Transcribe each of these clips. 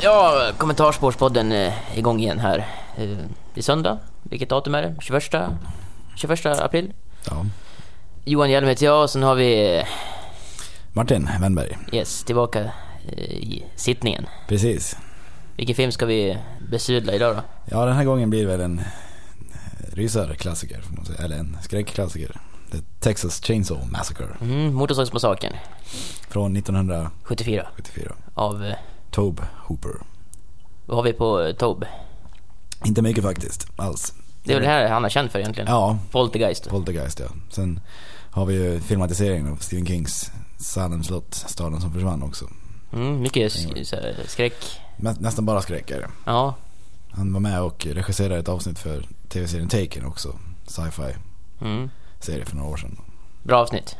Ja, Kommentarspårspodden är igång igen här. Eh, Det är söndag. Vilket datum är det? 21, 21 april. Ja. Johan Hjelm heter jag och sen har vi, eh, Martin Wennberg. yes, tillbaka eh, i sittningen. Precis. Vilken film ska vi besudla idag då? Ja, den här gången blir det väl en rysarklassiker, får man säga. Eller en skräckklassiker. The Texas Chainsaw Massacre Mm, Motorsågsmassakern från 1974. 74 av, eh, Tobe Hooper. vad har vi på eh, Tobe? Inte mycket faktiskt, alls. Det är väl det här han är känd för egentligen? Ja, Poltergeist. Poltergeist ja. Sen har vi ju filmatiseringen av Stephen Kings Salem slott, staden som försvann också. Mm, mycket skräck. Nä, nästan bara skräck är det. Ja, Han var med och regisserade ett avsnitt för tv-serien Taken också. Sci-fi mm. serie för några år sedan. Bra avsnitt.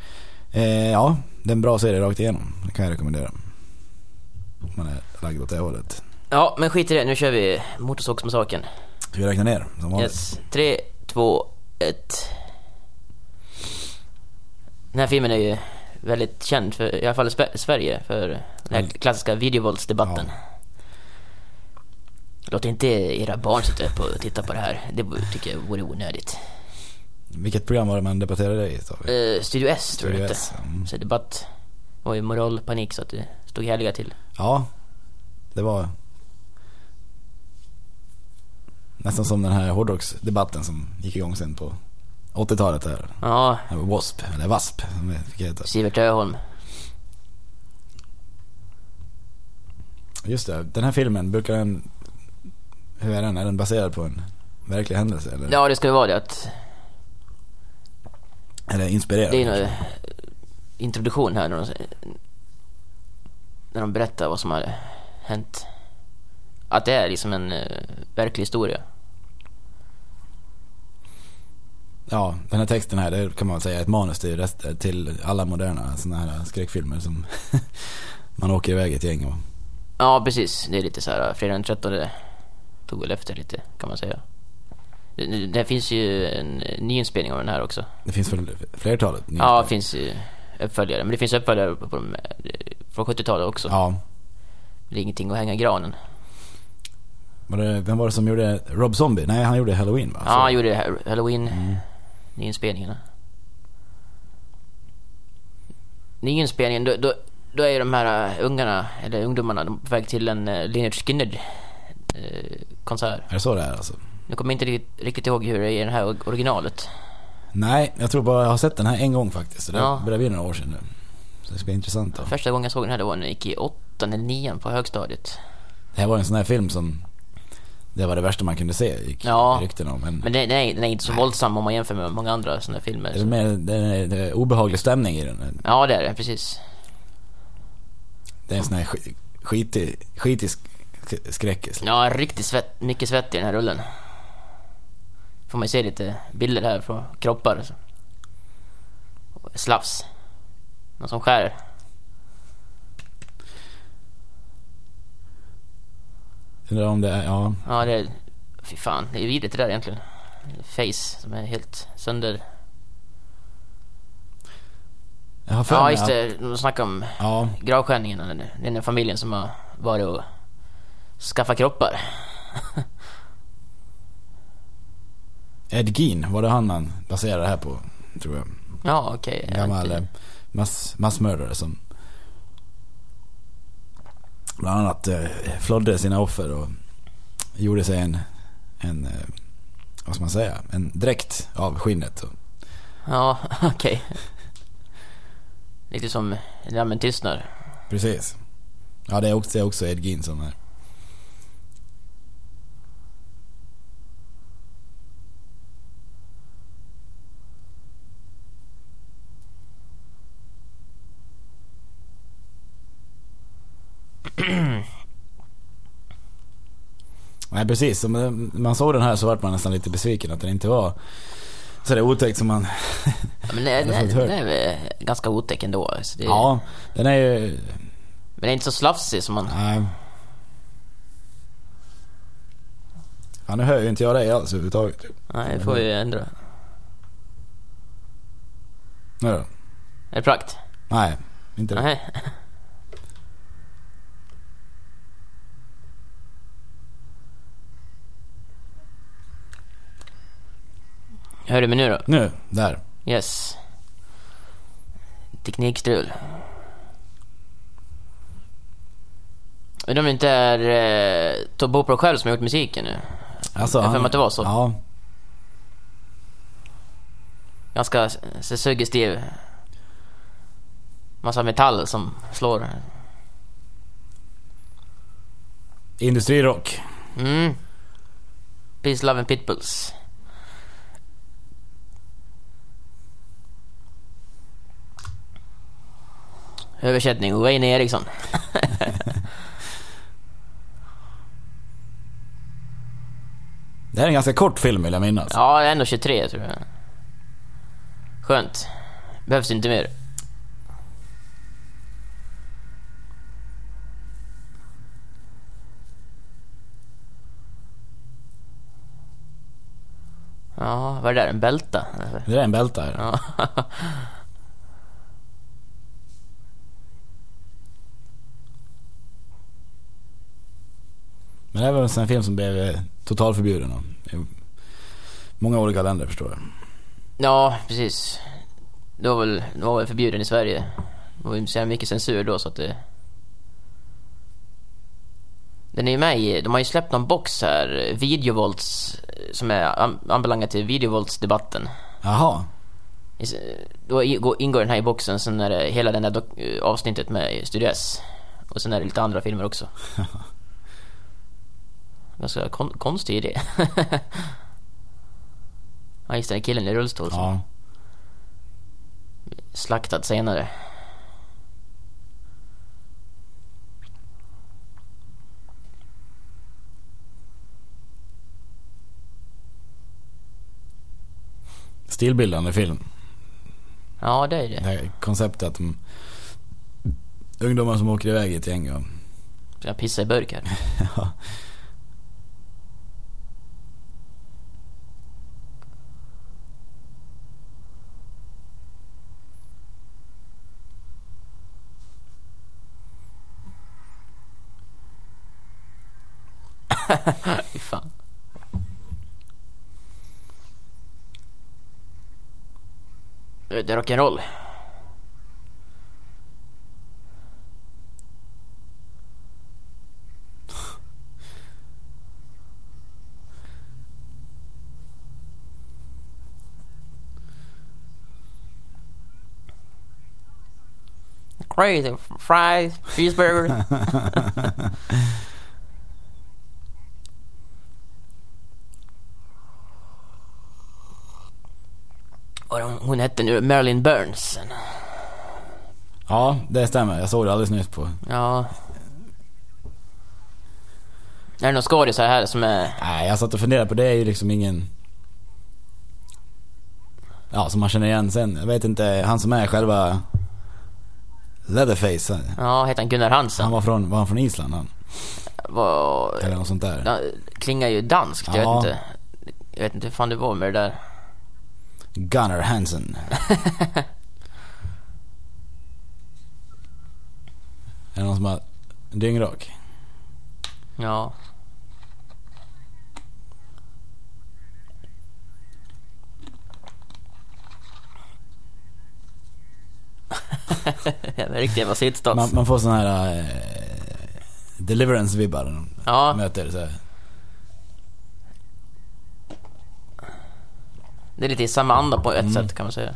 Eh, ja, det är en bra serie rakt igenom. Det kan jag rekommendera. Man är lagd åt det hållet. Ja, men skit i det. Nu kör vi Motorsågsmassakern. Ska vi räkna ner som vanligt? Yes. Tre, två, ett. Den här filmen är ju väldigt känd för, i alla fall i Sverige, för den här klassiska videovåldsdebatten. Låt inte era barn sitta upp och titta på det här. Det tycker jag vore onödigt. Vilket program var det man debatterade i? Uh, Studio S tror jag Studio det S, hette. mm. Så debatt var ju moralpanik så att det stod härliga till. Ja, det var nästan som den här hårdrocksdebatten som gick igång sen på 80-talet här. Ja, W.A.S.P. eller W.A.S.P. som det fick heta. Sivert Öholm. Just det, den här filmen, brukar den... Hur är den? Är den baserad på en verklig händelse eller? Ja, det ju vara det att Eller inspirerad? Det är någon introduktion här när de, när de berättar vad som har hänt. Att det är liksom en uh, verklig historia. Ja, den här texten här, det kan man väl säga är ett manus till, rest, till alla moderna sådana här skräckfilmer som man åker iväg ett gäng och... Ja, precis. Det är lite så här, fredag den 13 tog väl efter lite, kan man säga. Det, det finns ju en nyinspelning av den här också. Det finns väl flertalet? Ja, det finns ju uppföljare. Men det finns uppföljare på de, från 70-talet också. Ja. Det är ingenting att hänga i granen. Var det, vem var det som gjorde Rob Zombie? Nej, han gjorde Halloween va? Ja, han gjorde ha- Halloween Mm. Nyinspelningen, då, då, då är ju de här uh, ungarna, eller ungdomarna, de på väg till en uh, Lynyrd Skynyrd uh, konsert. Är det så det är alltså? Jag kommer inte riktigt, ihåg hur det är i det här or- originalet. Nej, jag tror bara jag har sett den här en gång faktiskt. Det Ja. börjar bli några år sedan nu. Det ska bli intressant då. Första gången jag såg den här det var när jag gick i åttan eller nian på högstadiet. Det här var en sån här film som... Det var det värsta man kunde se, gick Ja. rykten om. Men, Men den, är, den är inte så våldsam om man jämför med många andra sådana filmer. det är mer det är, det är obehaglig stämning i den. Ja, det är det, precis. Det är en sån här sk- skitig, skitig sk- skräckis. Ja, riktigt svett, mycket svett i den här rullen. Får man ju se lite bilder här från kroppar. Slafs. Någon som skär. Undrar om det är, ja. Ja, det är... Fy fan, det är ju vidrigt det där egentligen. Face som är helt sönder... Jag har Ja, just att- det. De snackar om Ja, gravskändningen. Den här familjen som har varit och skaffat kroppar. Ed Gein, var det han man baserade det här på, tror jag. Ja, okej. Har gammal eh, mass, massmördare som bland annat eh, flodde sina offer och gjorde sig en, en eh, vad ska man säga, en dräkt av skinnet. Ja, okej. Lite som Lammen tystnar. precis. Ja, det är också, det är också Ed Gein som är. Nej precis, så man såg den här så vart man nästan lite besviken att den inte var så det otäckt som man... Ja, men Jag har den, är väl ganska otäck ändå. Alltså det, ja, den är ju... Men den är inte så slafsig som man... Nej. Fan, nu hör ju inte jag dig alls överhuvudtaget. Nej, det får vi ändra. Nu då? Är det prakt? Nej, inte det. Nej. Hör du mig nu då? Nu, där. Yes. Teknikstrul. Undrar om det inte är eh, Tobbe Opera själv som har gjort musiken nu. Alltså, Jag har att det var så. Ja, Ganska suggestiv. Massa metall som slår. industrirock. Mm. Peace, Love and Pitbulls. Översättning Wayne Eriksson. Det här är en ganska kort film vill jag minnas. Ja, 1.23 tror jag. Skönt. Behövs inte mer. Ja, vad är det där? En bälta? Det är en bälta. Ja. Men det här var en sån film som blev eh, totalförbjuden i många olika länder förstår jag. ja, precis. Det var väl, det var väl förbjuden i Sverige. Det var ju så mycket censur då så att det... Den är ju med i, de har ju släppt någon box här, videovålds, som är anbelangat till videovåldsdebatten. Jaha. Då ingår den här i boxen, sen är det hela det där eh, avsnittet med Studio S. Och sen är det lite andra filmer också. Ganska kon- konstig idé. ja just det, killen i rullstol som Ja. slaktad senare. Stilbildande film. Ja, det är Det det. här konceptet att de, ungdomar som åker iväg i ett gäng och Jag pissar i burk här. Ja. Fy fan. Det är rock'n'roll. Crazy fries, cheeseburger. hon, hette nu Marilyn Burns. Ja, det stämmer. Jag såg det alldeles nyss på... Ja. Är det någon skådisar här som är... Nej, jag satt och funderade på det. är ju liksom ingen... Ja, som man känner igen sen. Jag vet inte, han som är själva Leatherface. Ja, heter han Gunnar Hansen? Han var från, var han från Island han? Var... Eller något sånt där. Klingar ju danskt, jag Ja. vet inte. Jag vet inte hur fan det var med det där. Gunnar Hansen. är det någon som har dyngrak? Ja. Riktigt jävla sittstats. Man, man får sån här eh, deliverance-vibbar Ja. möter så här. Det är lite i samma anda på ett Mm. sätt kan man säga.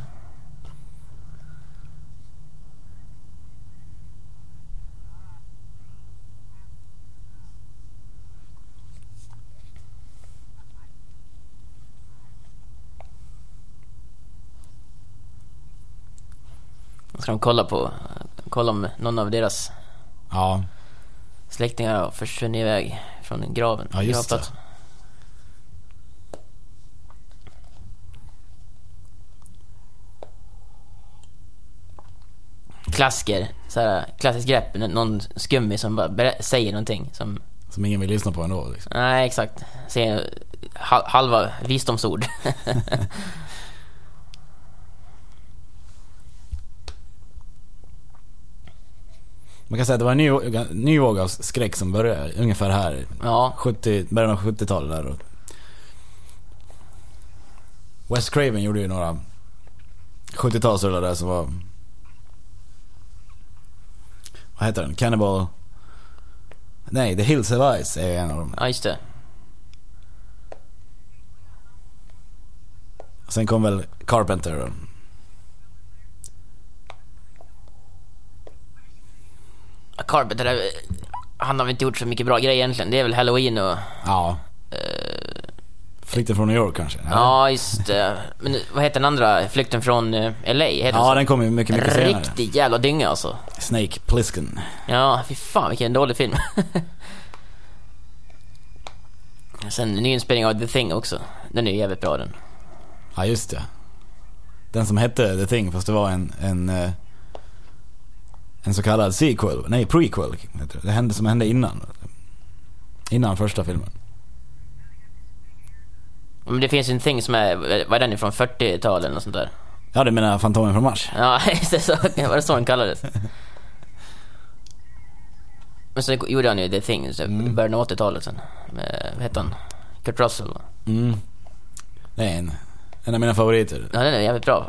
Ska de kolla på, kolla om någon av deras Ja, släktingar har försvunnit iväg från graven. Ja, just det. Klassiker, såhär, klassiskt grepp, någon skummis som bara säger någonting som, som ingen vill lyssna på ändå. Liksom. nej exakt, säger hal- halva visdomsord. Man kan säga att det var en ny, ny våg av skräck som började ungefär här. ja, 70, början av 70-talet där. Och Wes Craven gjorde ju några 70-talsrullar där som var... Vad heter den? Cannibal... Nej, The Hills of Ice är en av dem. Ja, just det. Sen kom väl Carpenter. Carpenter, är- han har väl inte gjort så mycket bra grejer egentligen. Det är väl Halloween och... Ja. Flykten från New York kanske? Eh. Ja, just det. Men vad heter den andra? Flykten från eh, LA? Heter Ja, den den kom ju mycket, mycket så? senare. Riktig jävla dynga alltså. Snake Plissken. Ja, fy fan vilken dålig film. Sen en nyinspelning av The Thing också. Den är ju jävligt bra den. Ja, just det. Den som hette The Thing fast det var en, en, eh, en så kallad sequel. Nej, prequel. Det hände som hände innan. Innan första filmen. Men det finns en Thing som är, vad är den ifrån? 40-talet eller något sånt där? Ja, du menar Fantomen från Mars? Ja, just det, så, var det så den kallades? Men så gjorde han ju The Thing, så Mm. början av 80-talet sen. Med, vad heter han? Kurt Russell. va? Mm. Det är en, en av mina favoriter. Ja, den är jävligt bra.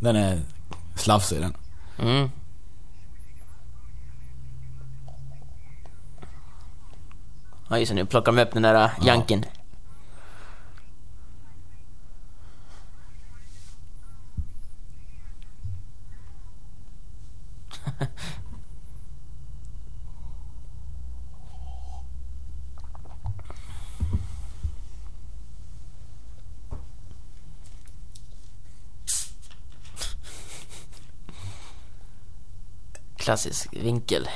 Den är slafsig den. Mm. Ja, just det, nu plockar de upp den där ja. janken. Klassisk vinkel.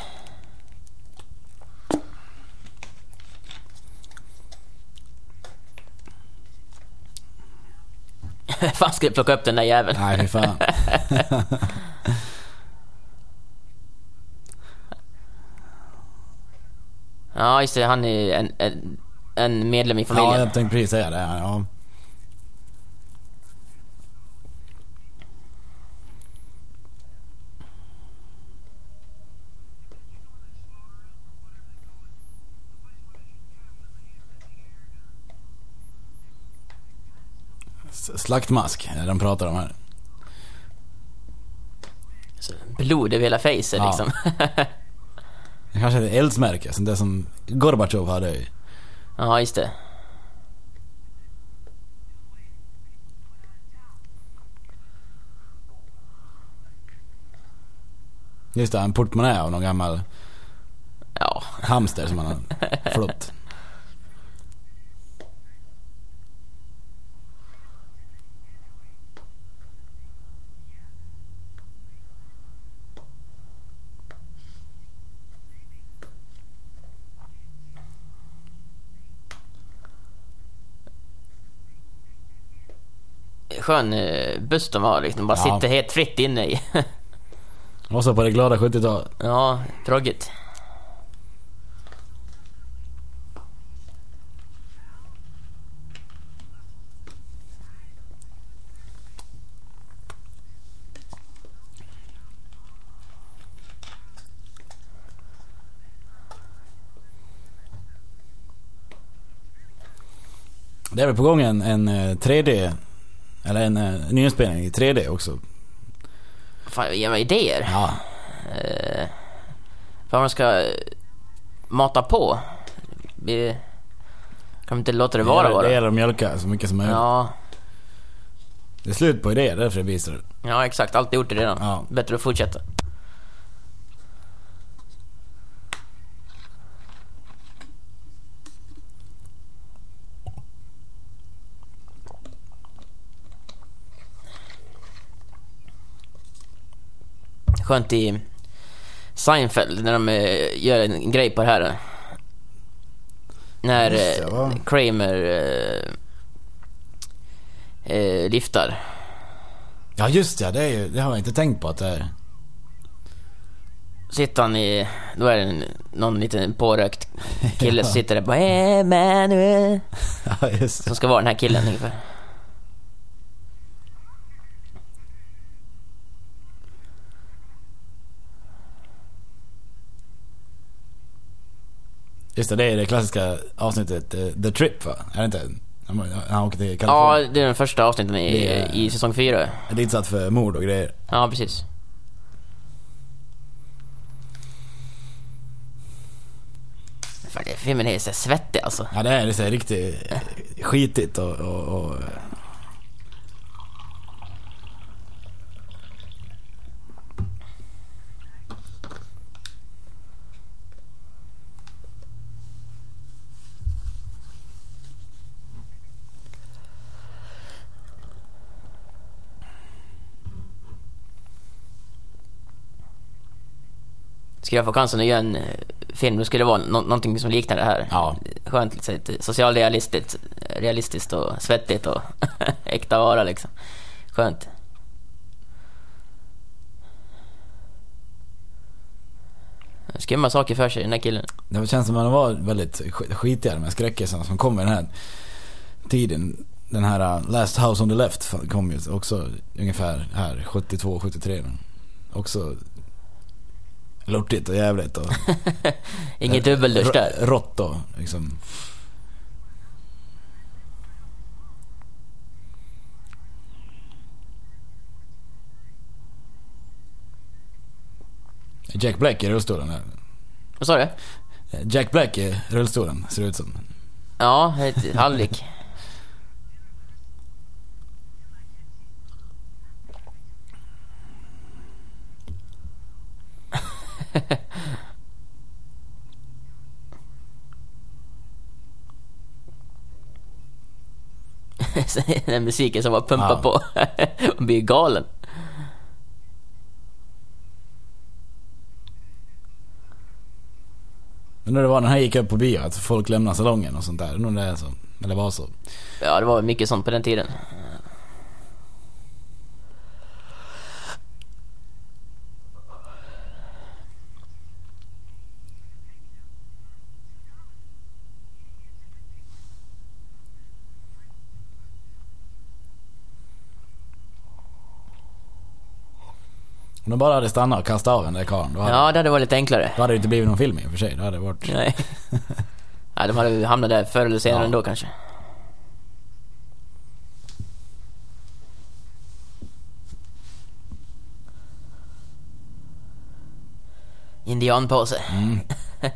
fan ska jag plocka upp den där jäveln? Nej, fy fan. Ja, just det. Han är en, en, en medlem i ja, familjen. jag tänkte precis säga det. Ja. Slaktmask, är de pratar om här. Så Blod över hela facet Ja. liksom. Det kanske är ett eldsmärke, som det som Gorbatjov hade ju. ja, just det. Just det, en portmonnä av någon gammal Ja. hamster som han har flott. Skön eh, buss de har liksom. Bara Ja. sitter helt fritt inne i. Och så på det glada 70-talet. ja, tråkigt. Det är väl på gång en, en eh, 3D, eller en eh, nyinspelning i 3D också. Fan, ge mig idéer. Ja, Eh, vad man ska eh, mata på. Vi kan inte låta det vara det, det bara. gäller att mjölka så mycket som möjligt. Ja, Det är slut på idéer, därför det blir så. ja, exakt. Allt är gjort det redan. Ja. Bättre att fortsätta. Skönt i Seinfeld när de eh, gör en grej på det här. När det, eh, va? Kramer eh, eh, liftar. Ja just ja, det, är ju, det har jag inte tänkt på att det är. sitter han i, då är det någon liten pårökt kille som sitter där och bara Emanuel. Ja just det. Som ska vara den här killen ungefär. Just det, det är det klassiska avsnittet eh, The Trip va? Är det inte? Han, åker till Ja, Kalifornien. det är den första avsnitten i, Det är- i säsong fyra. Är ditsatt för mord och grejer. Ja, precis. Fan, det- filmen är så svettig alltså. Ja det är, det är så riktigt eh, skitigt och, och, och Skulle jag få chansen att göra en eh, film, då skulle det vara nå- någonting som liknar det här. Ja. Skönt, lite, här, socialrealistiskt realistiskt och svettigt och äkta vara liksom. Skönt. Skumma saker för sig, den där killen. Det känns som att man var väldigt sk- skitigare med skräckisarna som kom i den här tiden. Den här uh, Last House on the Left kom ju också ungefär här 72, 73. Också lortigt och jävligt och Inget dubbeldusch där. rått och liksom. Jack Black i rullstolen. Vad sa du? Jack Black i rullstolen ser det ut som. Ja, ett Den musiken som var pumpar Ja. på. Man blir galen. Men när det var när han gick upp på bio, att folk lämnade salongen och sånt där. Nog det är så. Eller var så. Ja, det var mycket sånt på den tiden. Om de bara hade stannat och kastat av den där karln, då hade, Ja, det hade varit lite enklare. då hade det inte blivit någon film i och för sig. Det hade varit... Nej. Nej, de hade ju hamnat där förr eller senare Ja. ändå kanske. Indianpåse. Mm.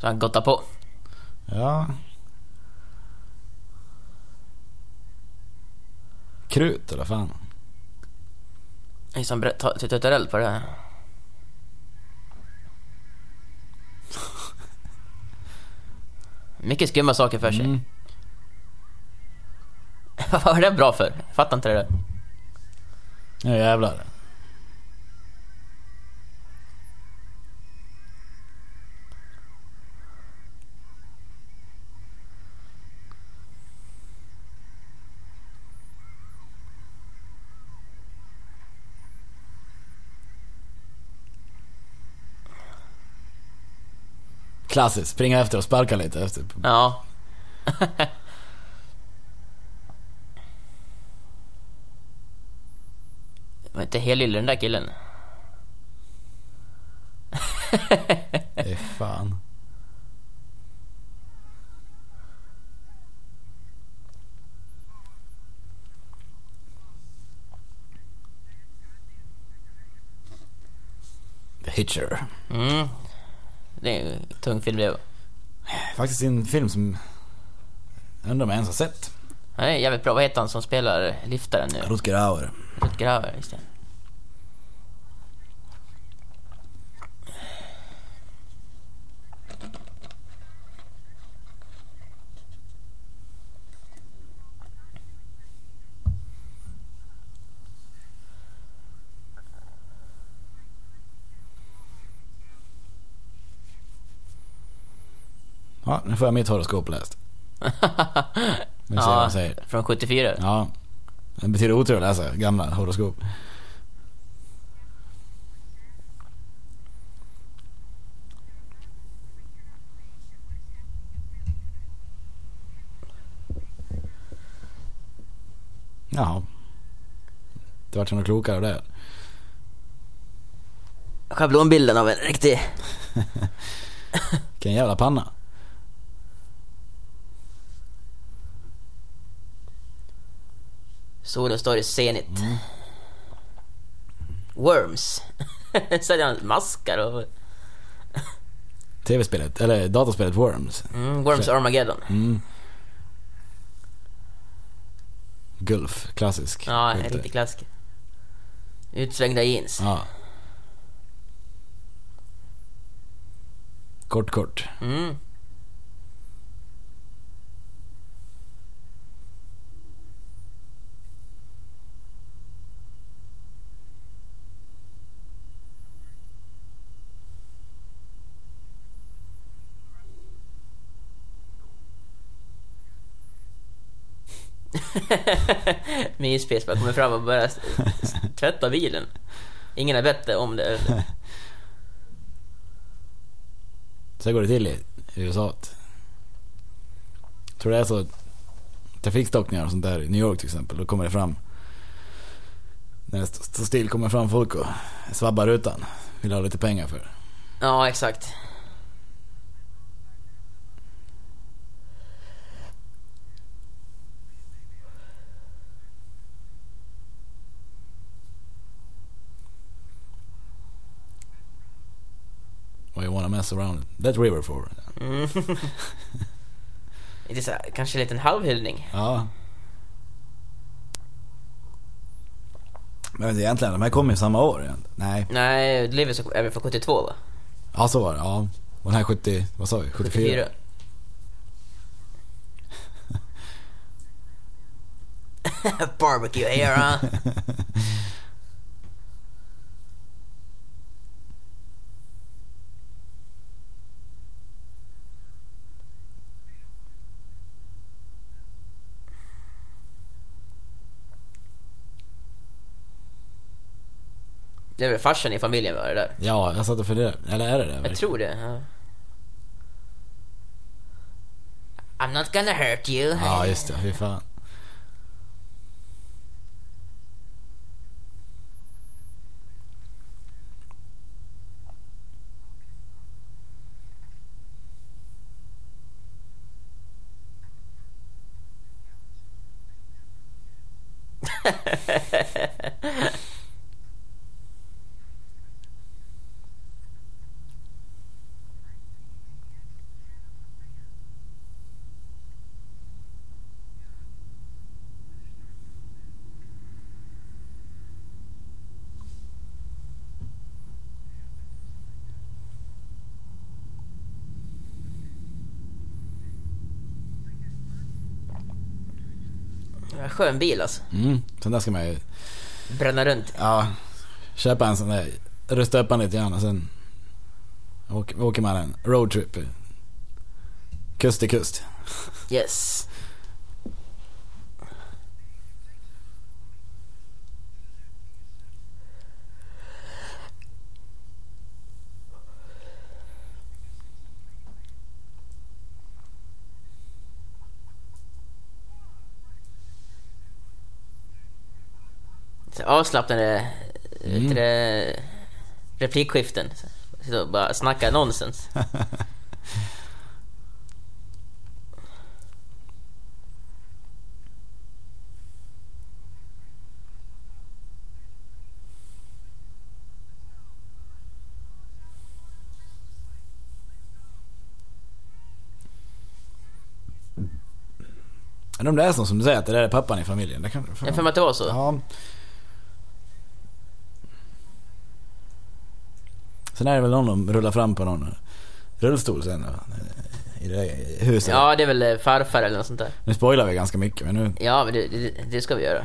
Så han gottar på. Ja. Krut eller fan. Som tuttar eld på det här. Mycket skumma saker för sig. Mm. Vad var det bra för? Fattar inte det där. Ja jävlar. Klassiskt, springa efter och sparka lite efter. Ja. var inte helylle den där killen. Det är fan. The Hitcher. Mm. Det är en tung film det. Faktiskt en film som jag undrar om jag ens har sett. Är jävligt bra. Vad heter han som spelar liftaren nu? Rutger Hauer. Rutger Hauer, just det. Ja, nu får jag mitt horoskop läst. Vi ser vad han säger. från 74. Ja. Det betyder otur att läsa gamla horoskop. Jaha. Det vart något klokare det. Schablonbilden av en riktig Vilken jävla panna. Solen står i zenit. Worms. Så hade han maskar och... Tv-spelet, eller dataspelet Worms. Mm, Worms Så- Armageddon. Mm. Gulf, klassisk. Ja, en riktig klassiker. Utsvängda jeans. Ja. Kort, kort. Mm. Myspis bara kommer fram och börjar tvätta bilen. Ingen har bett om det. Så går det till i USA. Tror det är så trafikstockningar och sånt där i New York till exempel. Då kommer det fram när det står still kommer fram folk och svabbar rutan. Vill ha lite pengar för. Ja, exakt. Mess around that river for? Mm. Det är så här, kanske en liten halvhyllning. Ja. Men egentligen, de här kommer ju samma år egentligen. Nej. Nej, Livet är väl från 72 va? Ja, så var det. Ja. Och den här 70, vad sa vi? 74? 74. Barbecue era. Det är väl farsan i familjen var det där? Ja, jag satt och funderade. Eller är det det? Jag tror det. Ja. I'm not gonna hurt you. Ja, just det. Fy fan. Ja, Skön bil alltså. Mm, sån där ska man ju... Bränna runt. Ja, köpa en sån där. Rusta upp den lite grann och sen åker, åker man en roadtrip. Kust till kust. Yes. Så avslappnade mm. det, replikskiften. Så så bara snacka nonsens. Men om det är så som du säger att det där är pappan i familjen. Det kan, Jag har för mig att det var så. Ja. Sen är det väl någon som rullar fram på någon rullstol sen då, i det huset. Ja, det är väl farfar eller något sånt där. Nu spoilar vi ganska mycket men nu... Ja, men det, det, det ska vi göra.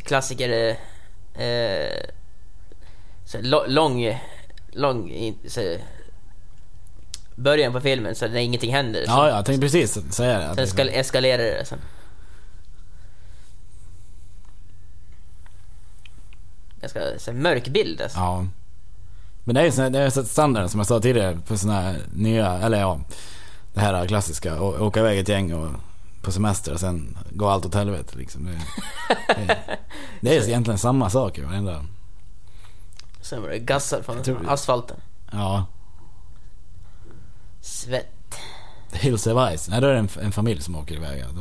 Klassiker... eh, Eh, så lång... Lång... Så, början på filmen så när ingenting händer. Ja, ja, jag tänkte precis säga det. Sen det- ska, eskalerar det sen. ganska så mörk bild alltså. Ja. Men det är ju sån- det är standarden som jag sa tidigare för såna här nya, eller ja, det här klassiska. Åka iväg ett gäng och på semester och sen gå allt åt helvete liksom. Det, det, det är egentligen samma sak i varenda. Sen var det gassar från tror- asfalten. Ja, Svett. Hills of Ice. Nej, då är det en, en familj som åker iväg. Då,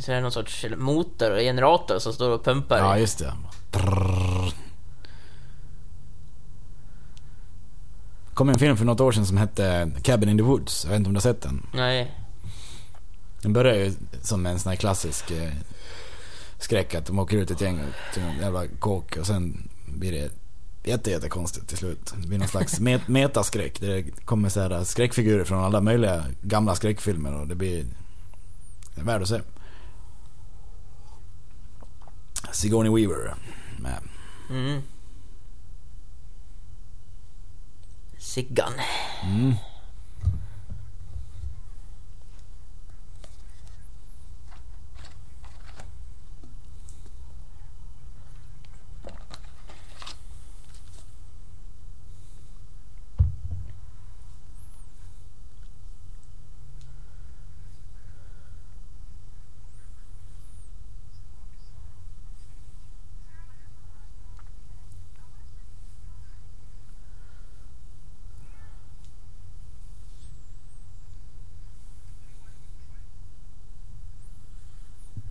Så är det någon sorts motor och generator som står och pumpar. ja, just det. Trrrr. Kom en film för något år sedan som hette Cabin in the Woods. Jag vet inte om du har sett den? Nej. Den börjar ju som en sån här klassisk eh, skräck att de åker ut ett gäng till en jävla kåk och sen blir det jätte, jätte konstigt till slut. Det blir någon slags met metaskräck. där Det kommer så här skräckfigurer från alla möjliga gamla skräckfilmer och det blir det är värd att se. Sigourney Weaver med. Mm. Siggan. Mm.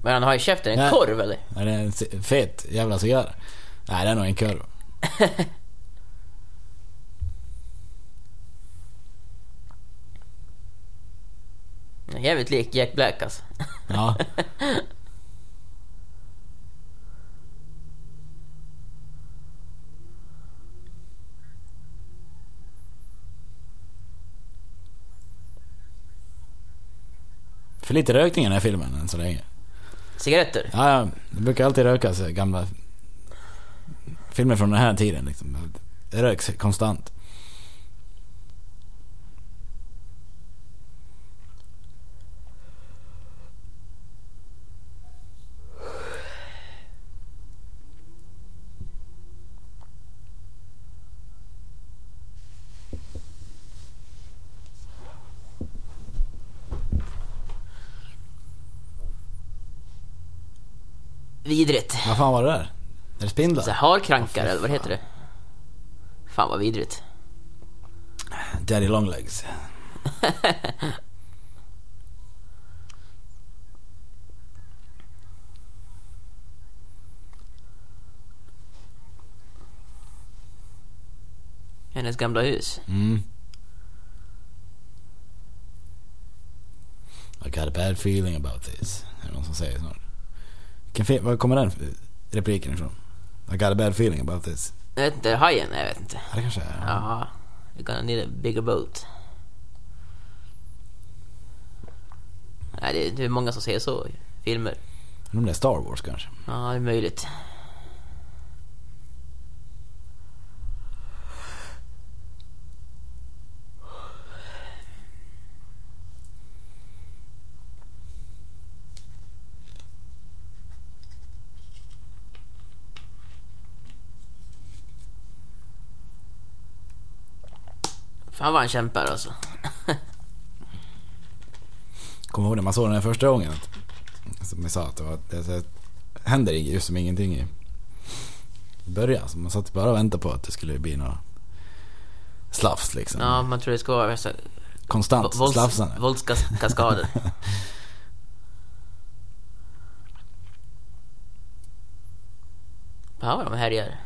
Men han har i käften en Nej. korv eller? Är det en c- fet jävla cigarr? Nej, det är nog en kurv. Jävligt lik Jack Black alltså. Ja. För lite rökning i den här filmen än så länge. Cigaretter? Ja, ja, det brukar alltid rökas eh, gamla filmer från den här tiden liksom. Det röks konstant. Vidrigt. Vad fan var det där? Är det spindlar? Så här harkrankar eller vad heter det? Fan vad vidrigt. Daddy Longlegs. Hennes gamla hus. Mm. I got a bad feeling about this. Är det någon som säger snart. Var kommer den repliken ifrån? I got a bad feeling about this. Jag vet inte, hajen? Jag vet inte. Ja, det kanske är. Ja, you're gonna need a bigger boat. Nej, det är, det är många som säger så i filmer. Om det är Star Wars kanske. Ja, det är möjligt. Fan vad han kämpar alltså. Kommer ihåg när man såg den här första gången? Som jag sa, att det, var, det, det händer just som ingenting i början. Så man satt bara och väntade på att det skulle bli några slafs liksom. Ja, man tror det ska vara så Konstant vålds, slafsande. våldskaskader. Fan vad de härjar.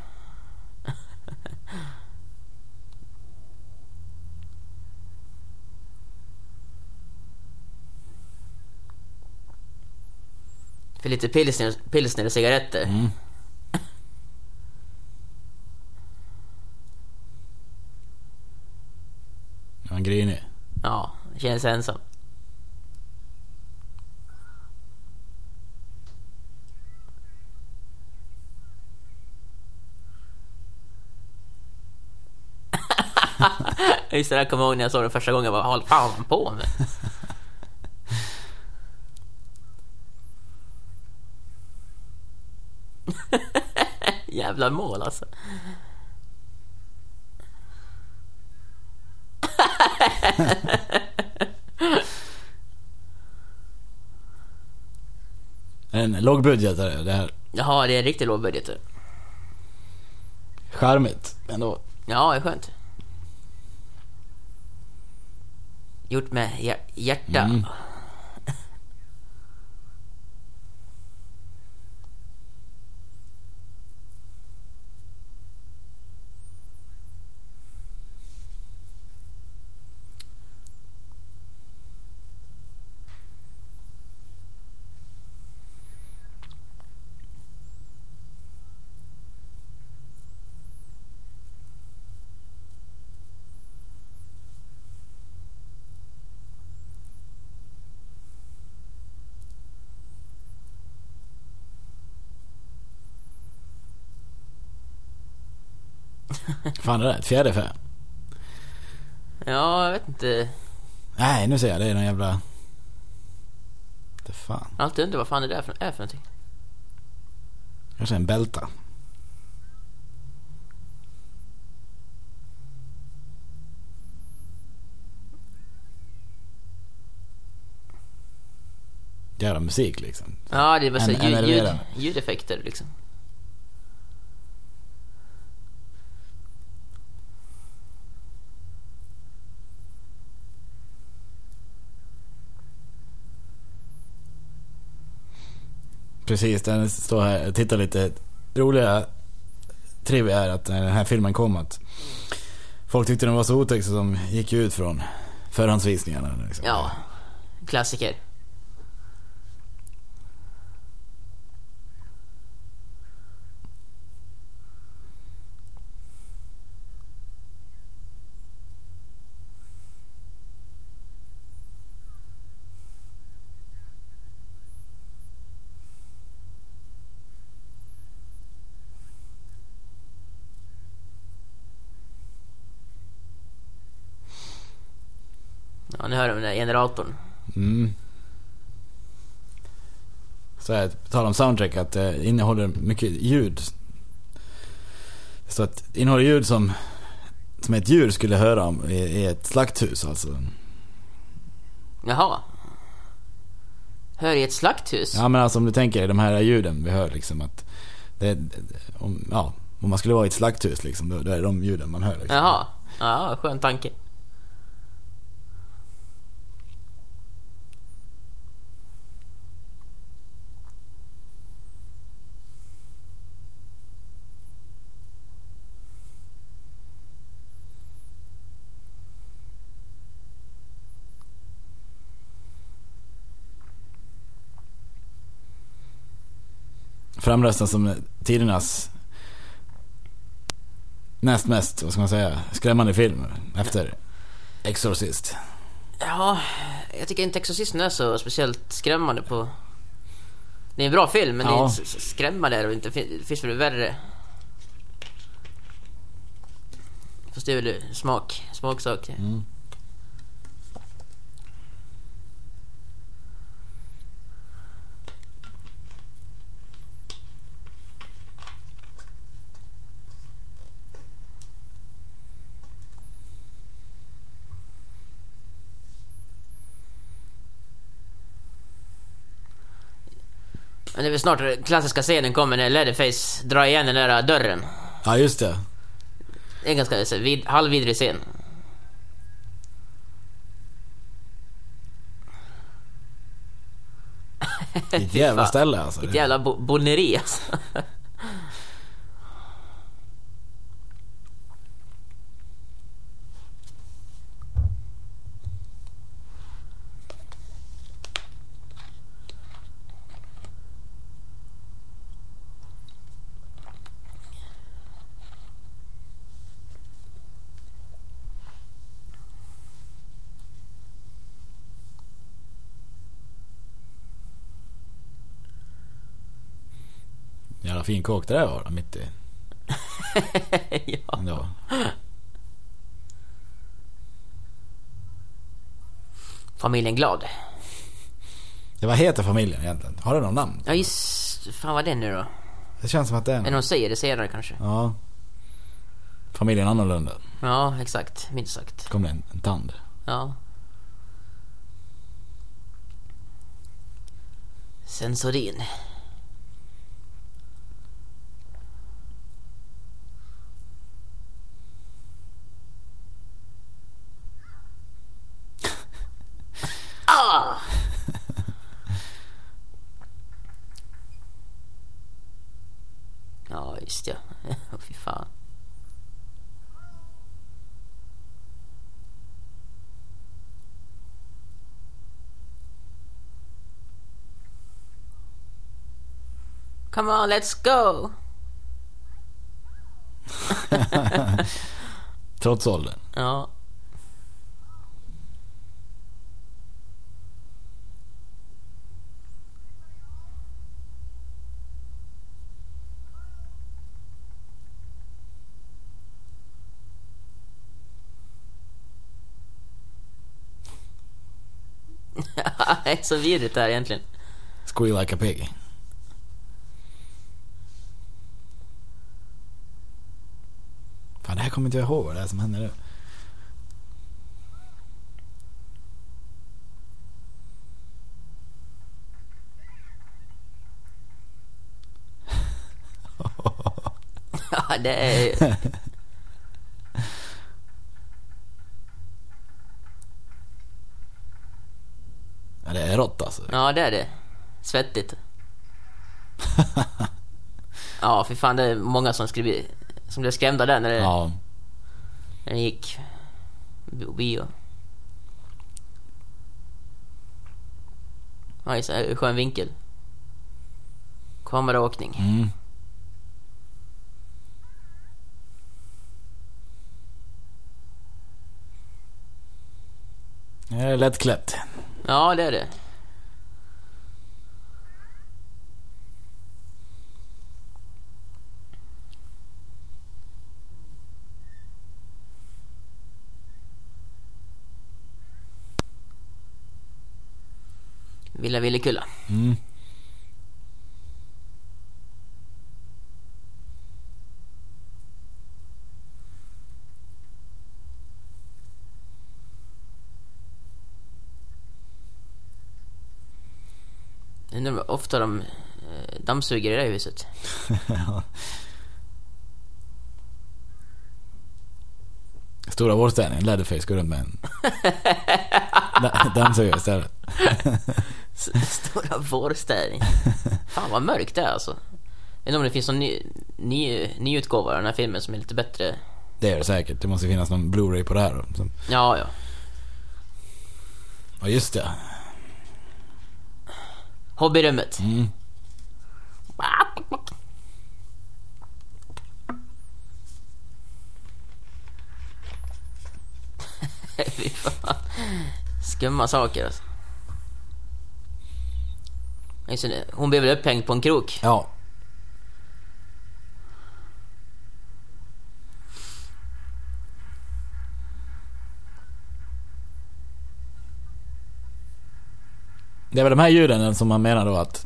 För lite pilsner, pilsner och cigaretter. Mm. Man grinig? Ja, känner sig ensam. Just det där kommer jag ihåg när jag såg den första gången. Jag bara, vad fan han på med? Jävla mål alltså. En lågbudgetare, det här. Jaha, det är en riktig lågbudget. Charmigt ändå. Ja, det är skönt. Gjort med hjär- hjärta. Mm. Fan det där, ett fjärde färg. Ja, jag vet inte. Nej, nu ser jag. Det är någon jävla... Det fan. Jag har alltid undrat vad fan det där för, är för någonting. Kanske en bälta. Jävla musik liksom. Ja, det är bara så ljud, ljud, ljudeffekter liksom. Precis, den står här och tittar lite. Roliga trivia är att när den här filmen kom att folk tyckte den var så otäck så de gick ut från förhandsvisningarna. Liksom. Ja, klassiker. Hör den där generatorn. Mm. Så här, på tal om soundtrack, att det innehåller mycket ljud. Står att det innehåller ljud som, som ett djur skulle höra om i, i ett slakthus alltså. Jaha. Hör i ett slakthus? Ja men alltså om du tänker dig de här ljuden vi hör liksom att det- om, ja, om man skulle vara i ett slakthus liksom, då, då är det de ljuden man hör liksom. Jaha. Ja, skön tanke. Framröstas som tidernas näst mest, vad ska man säga, skrämmande film efter Exorcist. Ja, jag tycker inte Exorcisten är så speciellt skrämmande på... Det är en bra film, men det är Ja. inte skrämmande det inte. Finns väl värre. Fast det är väl smak, smaksak. Mm. Men det snart klassiska scenen kommer när Leatherface drar igen den där dörren. Ja just det. Det är en ganska vid, halvvidrig scen. Ett jävla ställe alltså. Vilket jävla bo- boneri alltså. fin kåk det där var mitt i. ja. Ändå. Familjen Glad. Det vad heter familjen egentligen? Har det någon namn? Ja just, fan vad är det nu då? Det känns som att det är Men hon säger det senare kanske. Ja. Familjen annorlunda. Ja, exakt. Minst sagt. Kom det en, en tand. Ja. Sensorin. ah! Ja, just ja. Åh, Fy fan. Come on, let's go! Trots åldern. Ja. det är så virrigt det här egentligen. Squeal like a pig. Fan, det här kommer inte jag ihåg vad det är som händer nu. Ja, det är... Ja, det är rått alltså. Ja, det är det. Svettigt. Ja, för fan det är många som skriver, som blev skrämda där när, det, Ja. När den gick bio- bio. Ja, just det. Skön vinkel. Kameraåkning. Mm. Det är lättklätt. Ja, det är det. Villa Villekulla. Mm. Undrar hur ofta de eh, dammsuger i det här huset. Ja. Stora vårstädningen, Leatherface går runt med en Da- dammsugare istället. S- Stora vårstädning. Fan vad mörkt det är alltså. Jag vet inte om det finns någon ny, ny, ny utgåva av den här filmen som är lite bättre. Det är det säkert. Det måste finnas någon Blu-ray på det här. som- Ja, ja. Ja just det. Hobbyrummet. Mm. Fy fan. Skumma saker alltså. Det, Hon blev väl upphängd på en krok? Ja. Det är väl de här ljuden som man menar då att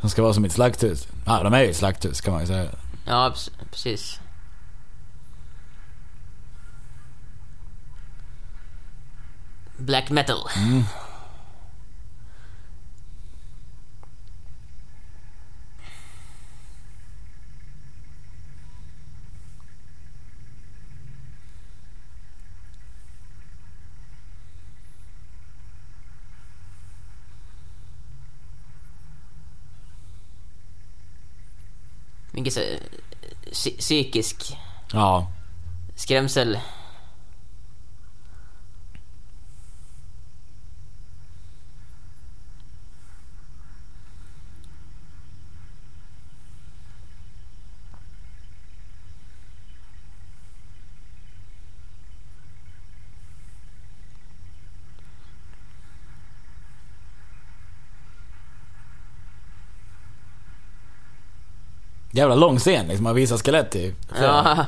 som ska vara som ett slakthus. Ja, de är ju ett slakthus kan man ju säga. Ja, pre- precis. Black metal. Mycket så, eh, psy- psykisk Ja. skrämsel. Jävla lång scen liksom, man visar skelett i ja.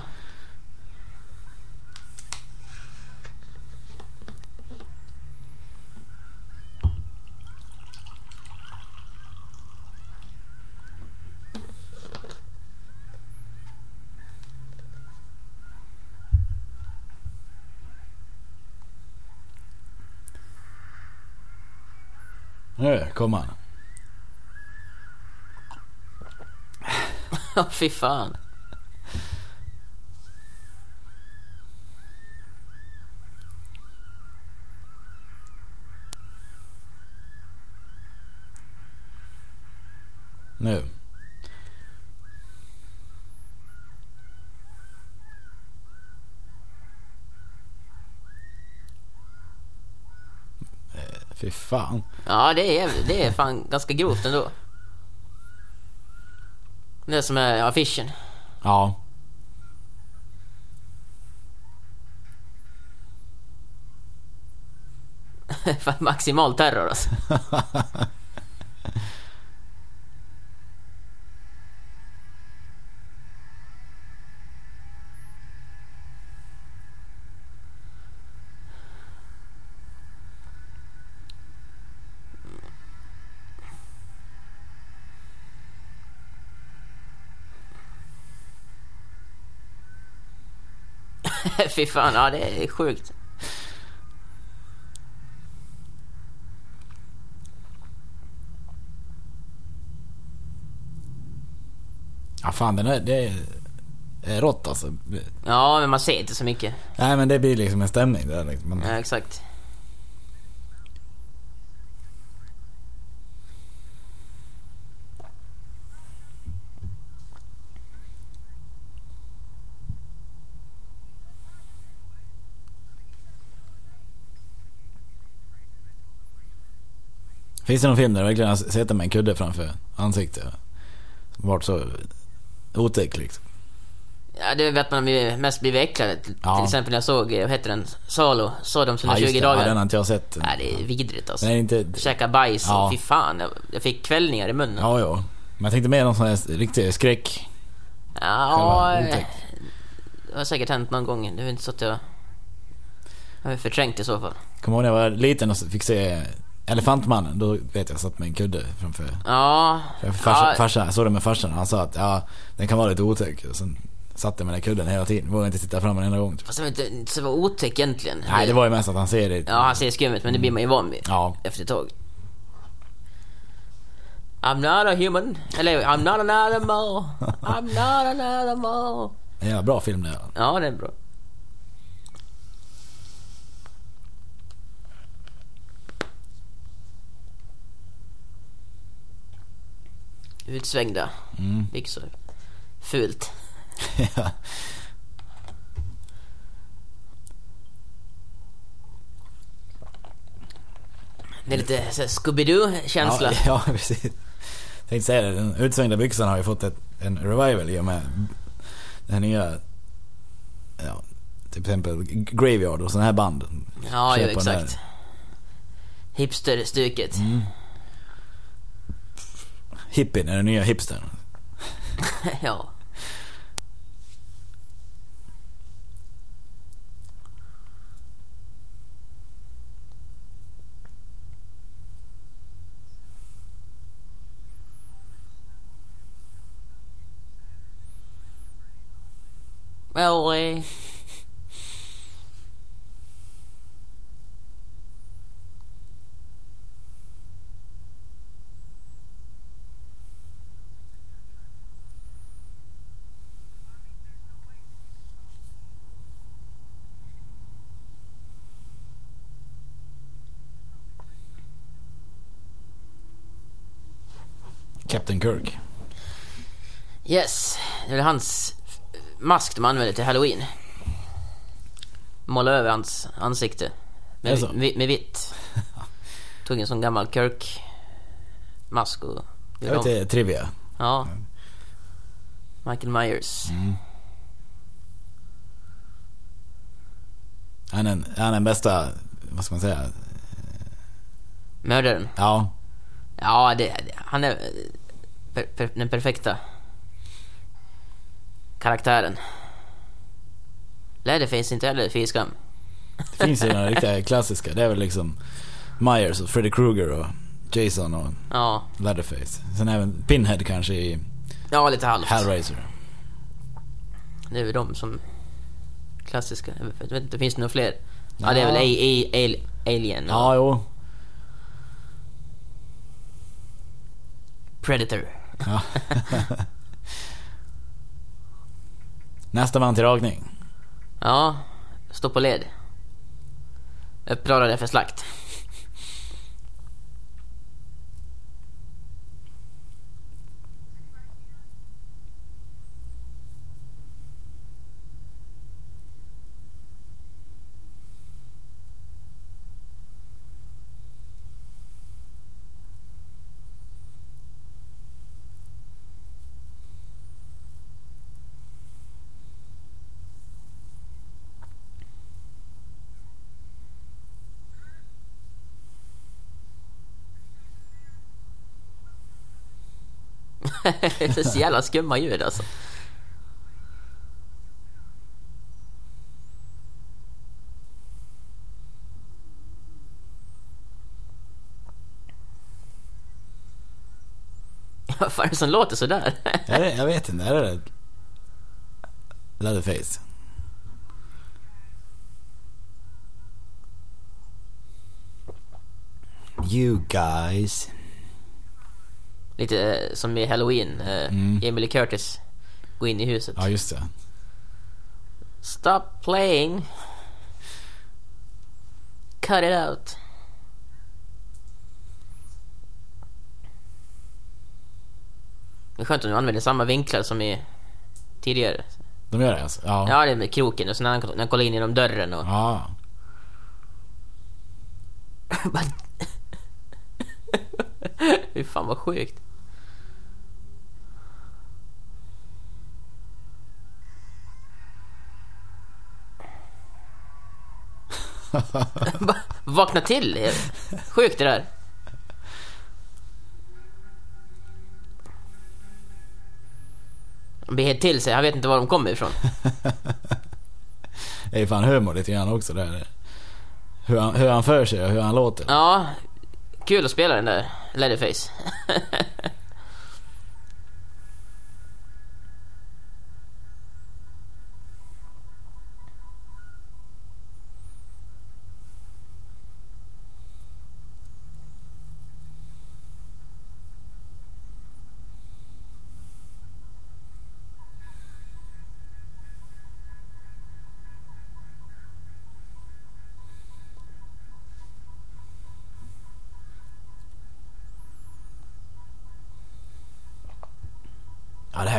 Nu kommer han. Ja, fy fan. Nu. Eh, Fy fan. Ja, det är, det är fan ganska grovt ändå. Det som är affischen. Ja. Maximal terror alltså. Fy fan, ja det är sjukt. Ja fan den är, det är, är rått alltså. Ja, men man ser inte så mycket. Nej men det blir liksom en stämning där liksom. Ja, exakt. Finns det någon film där du verkligen har suttit med en kudde framför ansiktet? Som varit så otäck liksom. Ja, det vet man ju mest blivit äcklad. Till, Ja. till exempel när jag såg, eh, vad heter den? Salo, Sodoms 120 just det. dagar. Ja, den har inte jag sett. Nej, det är vidrigt alltså. Är inte... Käka bajs Ja. och fy fan. Jag, fick kvällningar i munnen. Ja, ja. Men jag tänkte mer någon sån här riktig skräck. Ja, eh, det har säkert hänt någon gång. Det är inte så att jag... Jag har förträngt i så fall. Kommer ihåg när jag var liten och fick se Elefantmannen. Då vet jag satt med en kudde framför. Ja, För farsa, ja, farsa, jag såg det med farsan. Han sa att ja, den kan vara lite otäck. Och sen satt jag med den kudden hela tiden. Vågade inte titta fram en enda gång. Typ. fast det var inte, inte så otäck egentligen. Nej, det var ju mest att han ser det. Ja, han ser skum ut, men det blir man ju van vid Ja. efter ett tag. I'm not a human. Eller I'm not an animal. I'm not an animal. En jävla bra film det. Ja, det är bra. Utsvängda Mm. byxor. Fult. ja. Det är lite så Scooby-Doo-känsla. Ja, ja, precis. Tänkte säga det, den utsvängda byxan har ju fått ett, en revival i och med den här nya, ja, till exempel Graveyard och sådana här band. Ja, den exakt. Hipster-stuket. Mm. Hippien är den nya hipstern. ja. Well, eh, Kirk. yes. Det är hans mask de använder till halloween. Måla över hans ansikte. Med, så? vi- med vitt. Tog en sån gammal Kirk-mask och... Jag vet det är trivia. Ja. Michael Myers. Han är, han är den bästa, vad ska man säga? Mördaren. Ja, Ja, det, han är per, per, den perfekta karaktären. Leatherface är inte heller fy skam. det finns ju några riktiga klassiska. Det är väl liksom Myers och Freddy Krueger och Jason och Ja, Leatherface. Sen även Pinhead kanske i ja lite halvt. Hellraiser. Det är väl de som klassiska. Jag vet, inte, finns det några fler? Ja, det är väl A, A, Alien. Ja, jo. Predator. Ja. Nästa man till ragning. Ja, stå på led. Uppradade för slakt. det är så jävla skumma ljud alltså. Vad fan är det som låter sådär? Är det, jag vet inte, är det Leatherface? You guys. Lite eh, som i Halloween. eh, Emily Lee Curtis går in i huset. Ja, just det. Stop playing. Cut it out. Det är skönt att de använder samma vinklar som i tidigare. De gör det alltså? Ja. Ja, det är med kroken och sen när han, när han kollar in genom dörren och... Ja. Fy fan vad sjukt. Vakna till! Sjukt det där. Han blir helt till sig, han vet inte var de kommer ifrån. Det är fan humor lite grann också där. Hur han, hur han för sig och hur han låter. Ja, kul att spela den där Leatherface.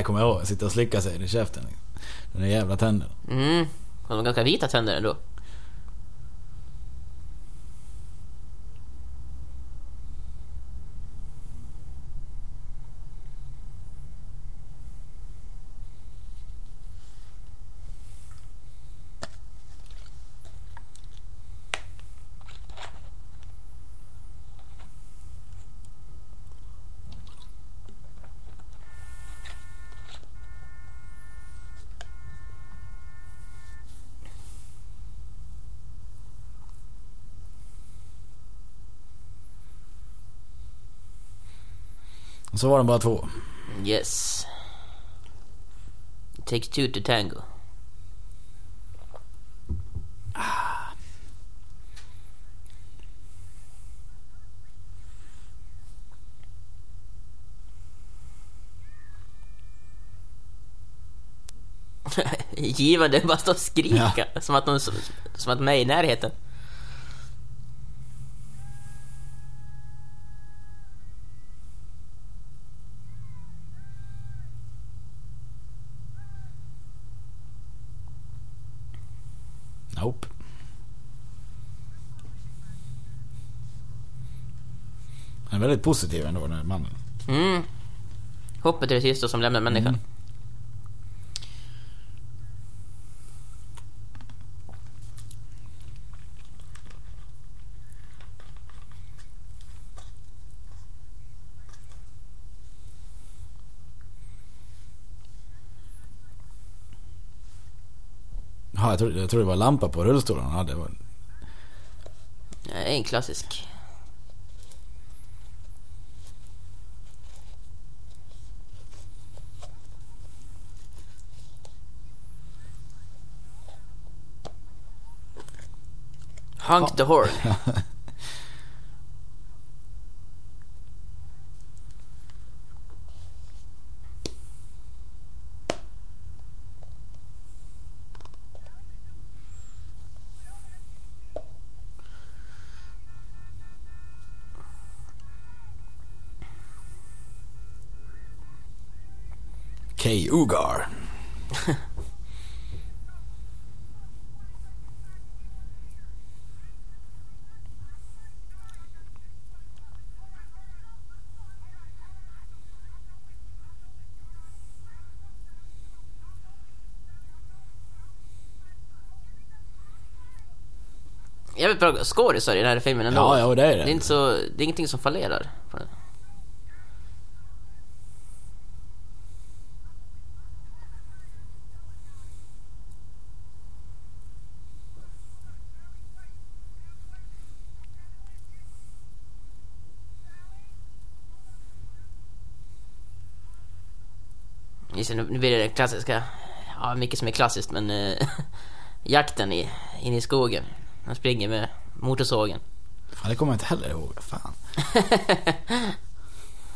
här kommer jag ihåg. Sitter och slickar sig i käften. Den där jävla tänderna. Mm, Han har ganska vita tänder ändå. Så var de bara två. Yes. It takes two to tango. Givande, bara stå och skrika. Som att de, som, som att de är i närheten. Nope. Han är väldigt positiv ändå den här mannen. Mm. Hoppet är det sista som lämnar människan. Ja, jag, tror, jag tror det var lampa på rullstolen han hade. Det var- Det är en klassisk. Honk the horn. K. Ugar. Jävligt bra skådisar i den här filmen ändå. Ja, ja, det är det. Det är, inte så, det är ingenting som fallerar. Just nu blir det det klassiska. Ja, mycket som är klassiskt men eh, jakten i, in i skogen. Han springer med motorsågen. Fan, det kommer jag inte heller ihåg. Fan.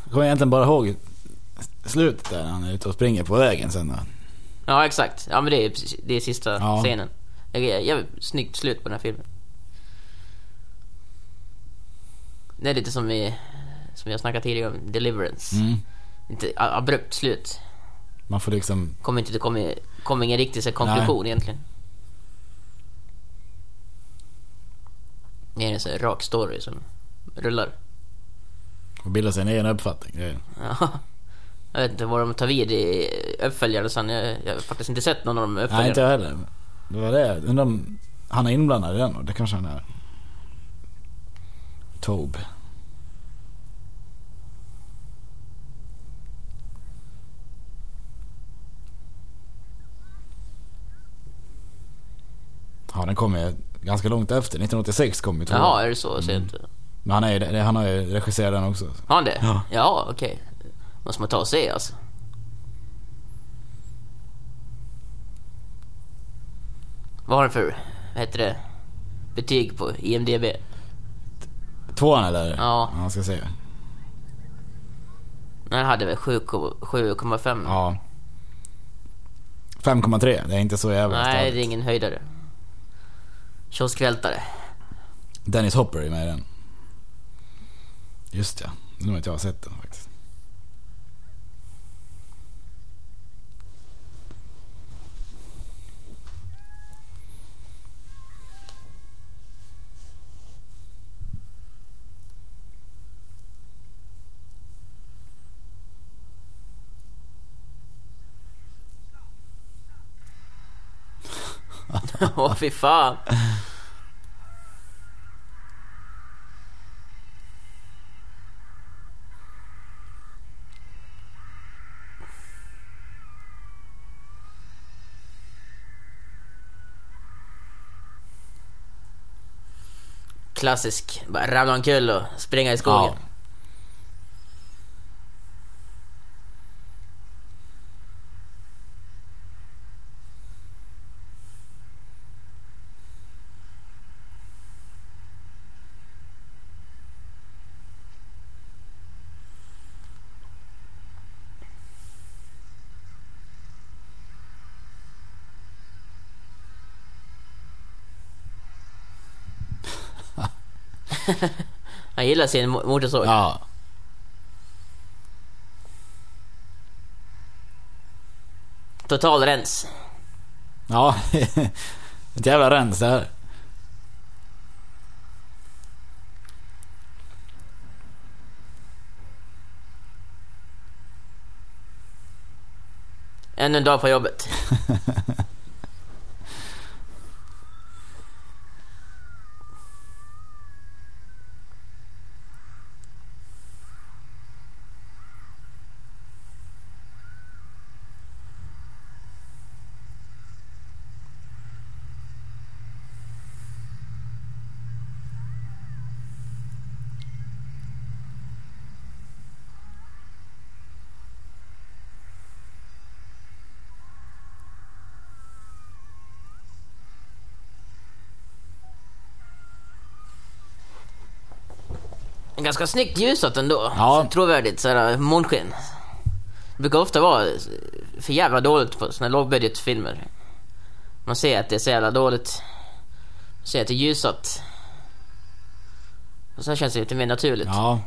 Jag kommer egentligen bara ihåg slutet där han är ute och springer på vägen sen då. Ja, exakt. Ja, men det är, det är sista Ja. scenen. Jävligt snyggt slut på den här filmen. Det är lite som vi, som jag snackat tidigare om, Deliverance. Mm. Inte abrupt slut. Man får liksom... Kommer inte, det kommer, kommer ingen riktig konklusion egentligen. Det är en sån här rak story som rullar. Få bilda sig en egen uppfattning. Det är... Ja. Jag vet inte vad de tar vid i uppföljare sen. Jag, jag har faktiskt inte sett någon av de Nej, uppföljarna. inte jag heller. Det var det. Undrar om han är inblandad i den och det kanske han är. Tobe. Ja, den kom ju ganska långt efter. 1986 kom ju tvåan. Jaha, är det så sent? Men han, är, ju- han har ju regisserat den också. Har han det? Ja. Ja, okej. Måste man ta och se alltså. Vad har den för, vad heter det, betyg på IMDB? Tvåan eller? Ja. Ja, ska se. Den hade väl 7 7,5? Ja. 5,3. Det är inte så jävla Nej, stadigt. det är ingen höjdare. Kioskvältare. Dennis Hopper är med i den. Just ja. Nu har inte jag sett den faktiskt. Åh, fy fan. Klassisk, bara ramla omkull och springa i skogen. Ja. Han gillar sin mo- motorsåg. Ja. Total rens. Ja. Ett jävla rens det här. Ännu en dag på jobbet. Ganska snyggt ljusat ändå. Ja. Så Trovärdigt såhär månsken. Det brukar ofta vara för jävla dåligt på såna lågbudgetfilmer. Man ser att det är så jävla dåligt. Man ser att det är ljusat. Och så känns det lite mer naturligt. Ja.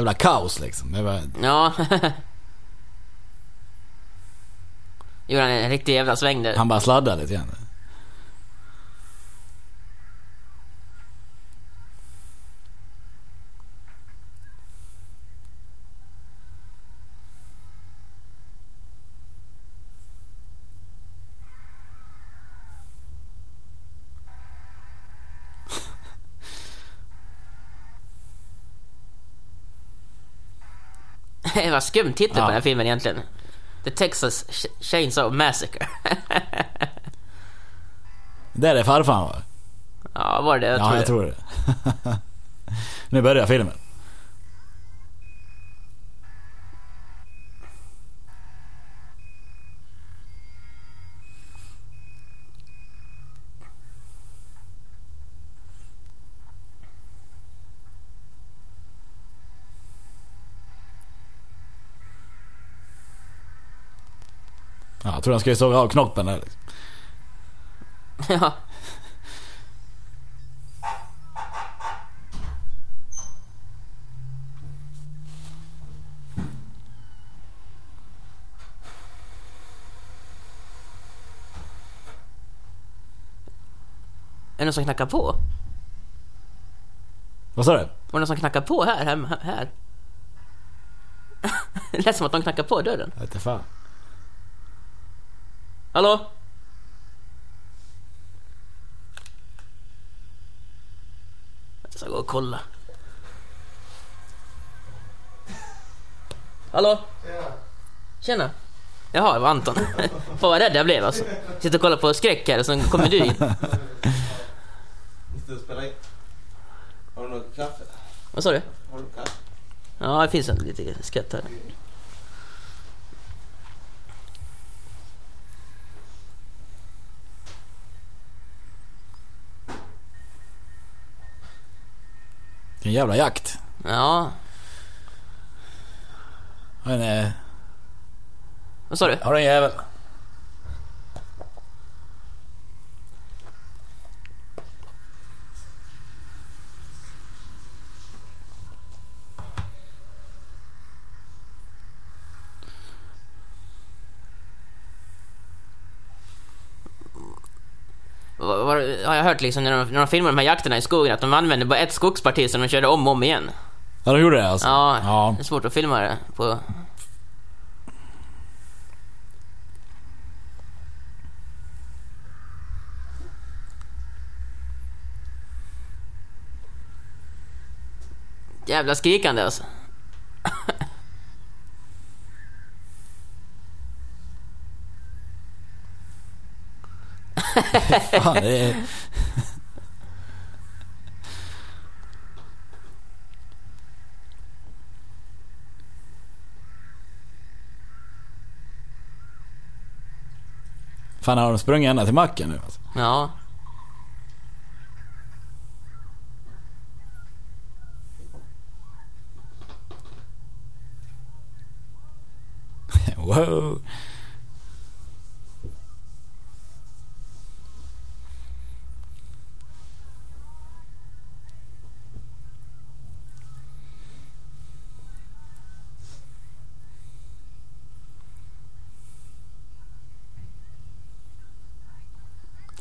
Jävla kaos liksom. Det var, Ja. Gjorde han en riktig jävla sväng där. han bara sladdade lite grann. Skumt titel på Ja. den här filmen egentligen. The Texas Ch- Chainsaw Massacre. Det är det farfar var. ja, var det det? Jag ja, tror jag det. tror det. nu börjar filmen. Jag tror han ska ju såga av knoppen där liksom. ja. Är det någon som knackar på? Vad sa du? Var det någon som knackar på här? Här? här? det lät som att de knackar på dörren. Jag vet inte fan. Hallå? Jag ska gå och kolla. Hallå? Tjena. Jaha, det var Anton. Fan vad rädd jag blev alltså. Sitter och kollar på skräck här och så kommer du in. Måste du spela in? Har du något kaffe? Vad sa du? Har du kaffe? Ja, det finns en lite skratt här. Vilken jävla jakt. Ja, Har en, eh, vad sa du? har en jävel. Vad- vad- har jag hört liksom när de, när de filmar de här jakterna i skogen att de använder bara ett skogsparti som de körde om och om igen. Ja, de gjorde det alltså? Ja, ja. det är svårt att filma det på... Jävla skrikande alltså. Fan, det är... Fan har de sprungit ända till macken nu alltså? Ja. Wow.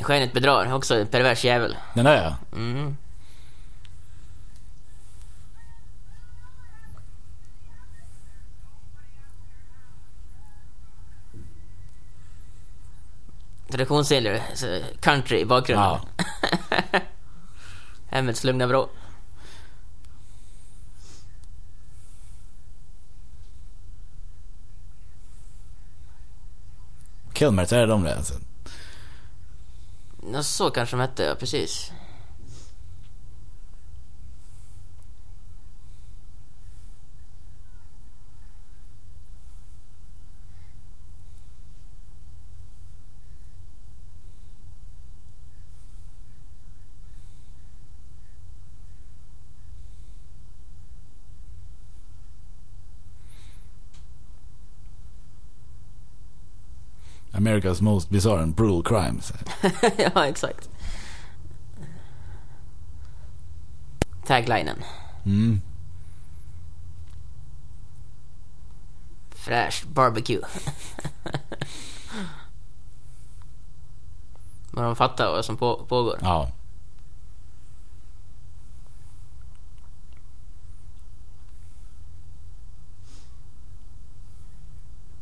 Skenet bedrar, också en pervers jävel. Den där ja. Mm. Traditionsenlig country i bakgrunden. Ja. Hemmets lugna vrå. Kilmert, är det de det alltså? Ja, så kanske de hette, ja precis. America's most bizarre and brutal crimes. ja, exakt. Taglinen. Mm. Fräsch barbecue. Vad de fattar vad som på, pågår. Ja.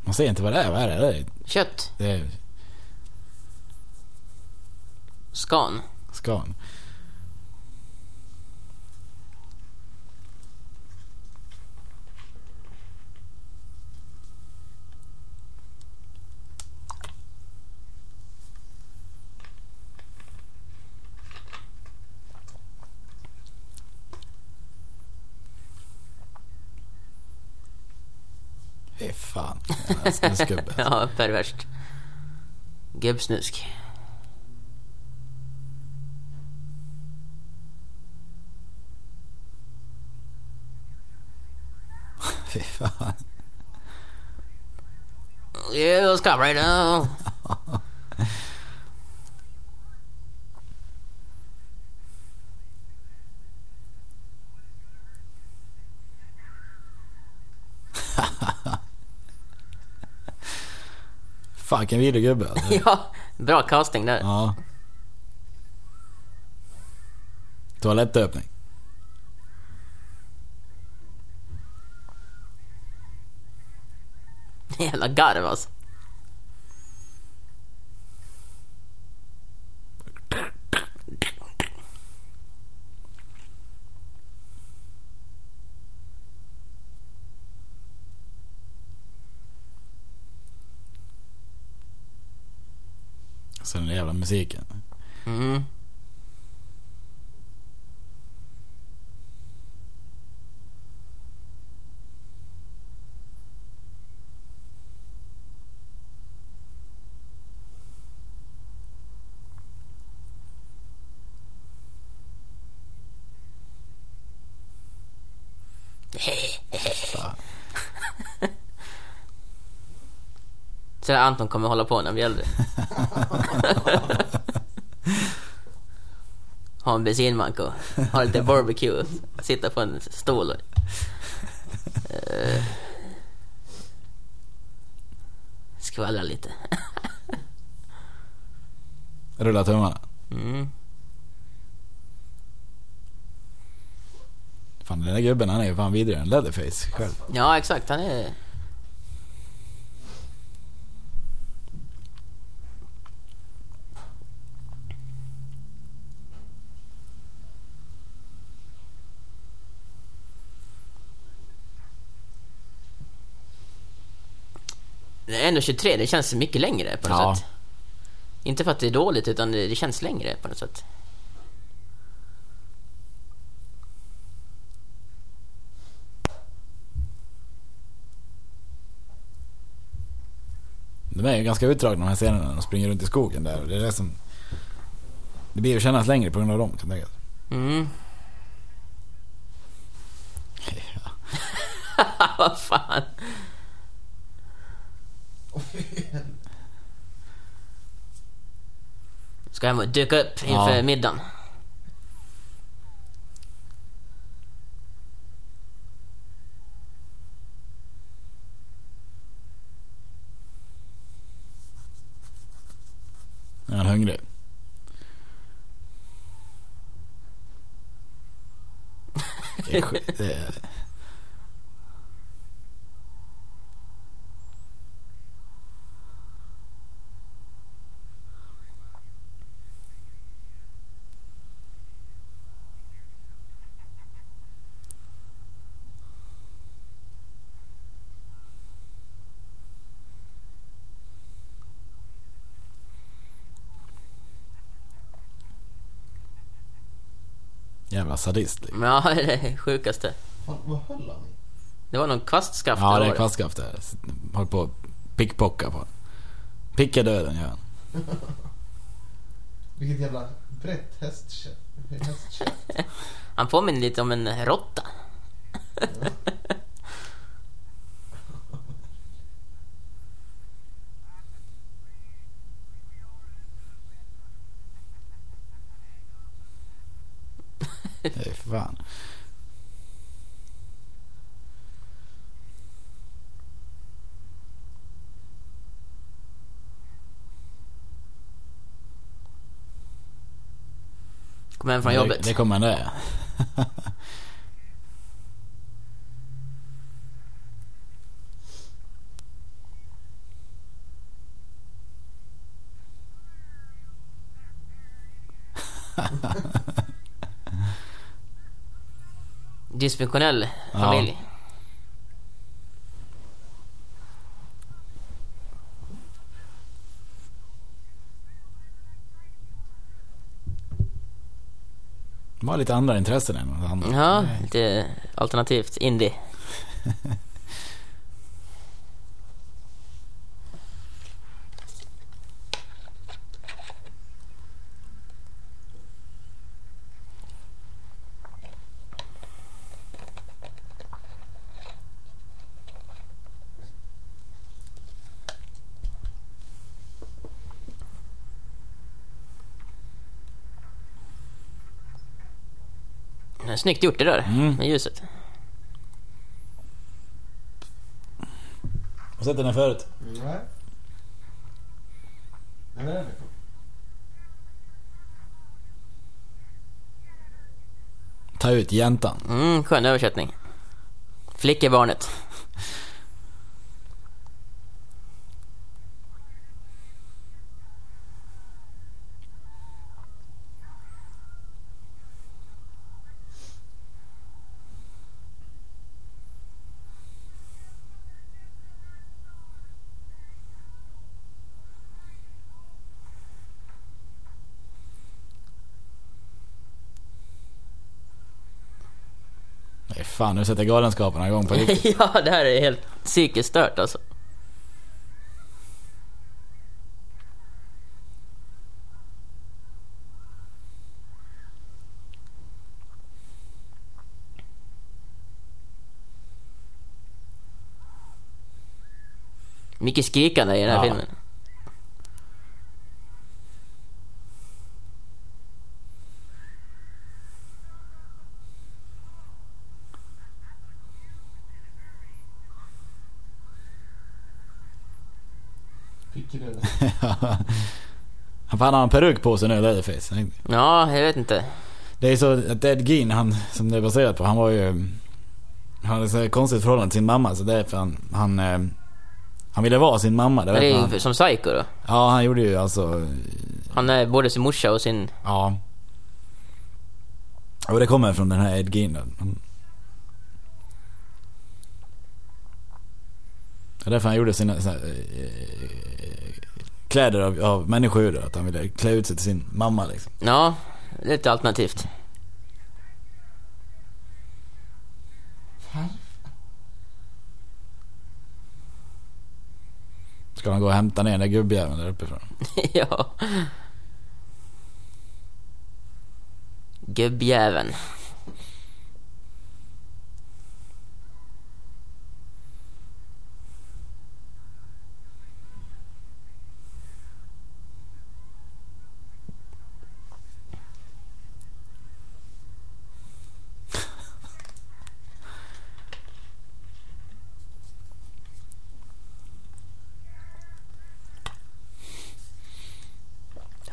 Man ser inte vad det är. Vad är det? Det är, Kött. det är Skan. skan. Jävla Snuskgubbe. Ja, perverst. Gubbsnusk. Fy fan. Yeah, let's come right now. Fan vilken vidrig gubbe alltså. ja, bra casting där. Ja. Toalettöppning. Jävla garv alltså. Sen den jävla musiken. Mm. Fan. Så Anton kommer hålla på när vi är äldre. ha en bensinmack och ha lite barbecue och sitta på en stol och... Uh, skvallra lite. Rulla tummarna. Mm. Fan den där gubben han är ju fan vidare än Leatherface själv. Ja, exakt. Han är... Det är ändå 23, det känns mycket längre på något Ja. sätt. Inte för att det är dåligt, utan det känns längre på något sätt. De är ju ganska utdragna de här scenerna när de springer runt i skogen där. Det är det som... Det blir ju kännas längre på grund av dem kan jag tänka. Mm. Vad fan. Ska och dyka upp inför Ja. middagen. Är han hungrig? Det är, skit- det är... Jävla sadist liksom. Ja, det är det sjukaste. Fan, vad höll han i? Det var någon kvastskaft. Ja, det är vad kvastskaft där. Håller på att pickpocka på. Picka döden gör han. Vilket jävla brett hästkött. hästkött. Han påminner lite om en råtta. fan. Kommer hem från det, jobbet. Det kommer han där det. Dysfunktionell familj. De har lite andra intressen än annat. Ja, lite alternativt indie. Snyggt gjort det där, Mm. med ljuset. Har du sett den här förut? Nej. Är det. Ta ut jäntan. Mm, skön översättning. Flickebarnet. Nej fan, nu sätter Galenskaparna igång på riktigt. ja, det här är helt psykiskt stört alltså. Mycket skrikande i den här Ja. filmen. Tycker du? Han fan har en peruk på sig nu, Leatherface. Ja, jag vet inte. Det är så att Ed Gein, han, som det är baserat på, han var ju... Han hade här konstigt förhållande till sin mamma, så därför han... Han, eh, han ville vara sin mamma. Det det är ju som Psycho då. Ja, han gjorde ju alltså... Han är både sin morsa och sin... Ja. Och det kommer från den här Ed Gein då. Han- Det är därför han gjorde sina eh, kläder av, av människohudar. Att han ville klä ut sig till sin mamma liksom. Ja, lite alternativt. Ska han gå och hämta ner den där gubbjäveln där uppifrån. ja. Gubbjäveln.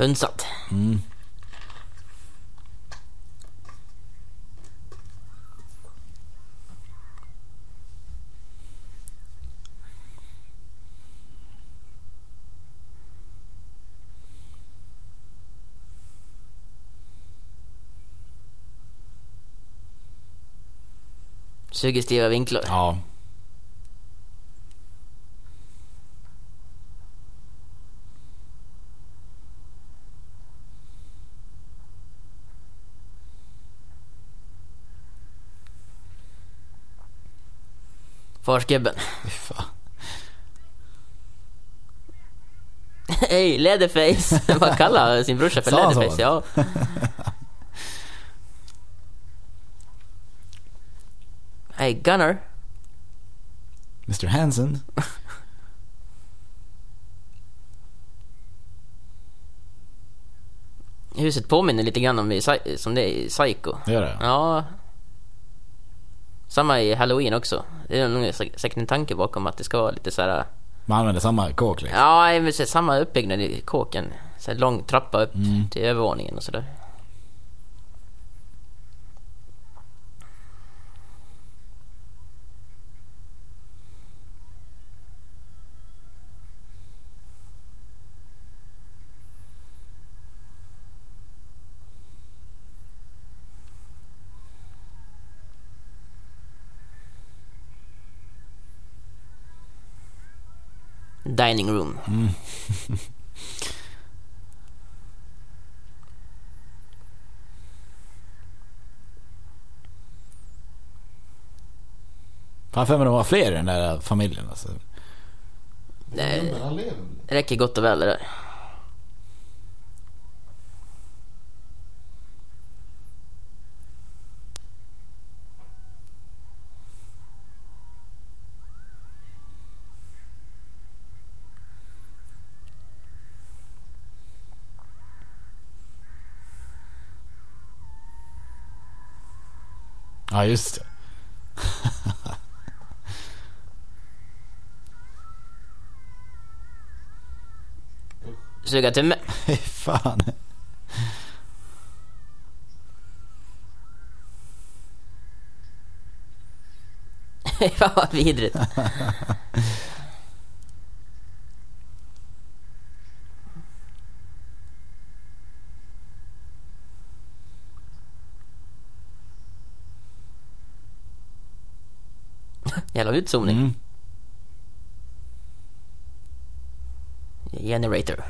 Hundsatt. Mm. Suggestiva vinklar. Ja. Farsgubben. Hej, Leatherface! Vad kallar sin brorsa för Sa han så? Leatherface? Ja. Hej, Gunner. Mr Hansen. Huset påminner lite grann om i, Psy- som det är i Psycho. Det gör det? Ja. Samma i Halloween också. Det är nog sä- säkert en tanke bakom att det ska vara lite så här. Man använder samma kåk liksom. Ja, samma uppbyggnad i kåken. Så här lång trappa upp Mm. till övervåningen och sådär. Dining room. Fan för mig det var fler i den där familjen alltså. Det lever väl? räcker gott och väl det där. Ja just det. Suga tumme. Fy fan. Fan vad vidrigt. Jävla utzoomning. Mm. Generator.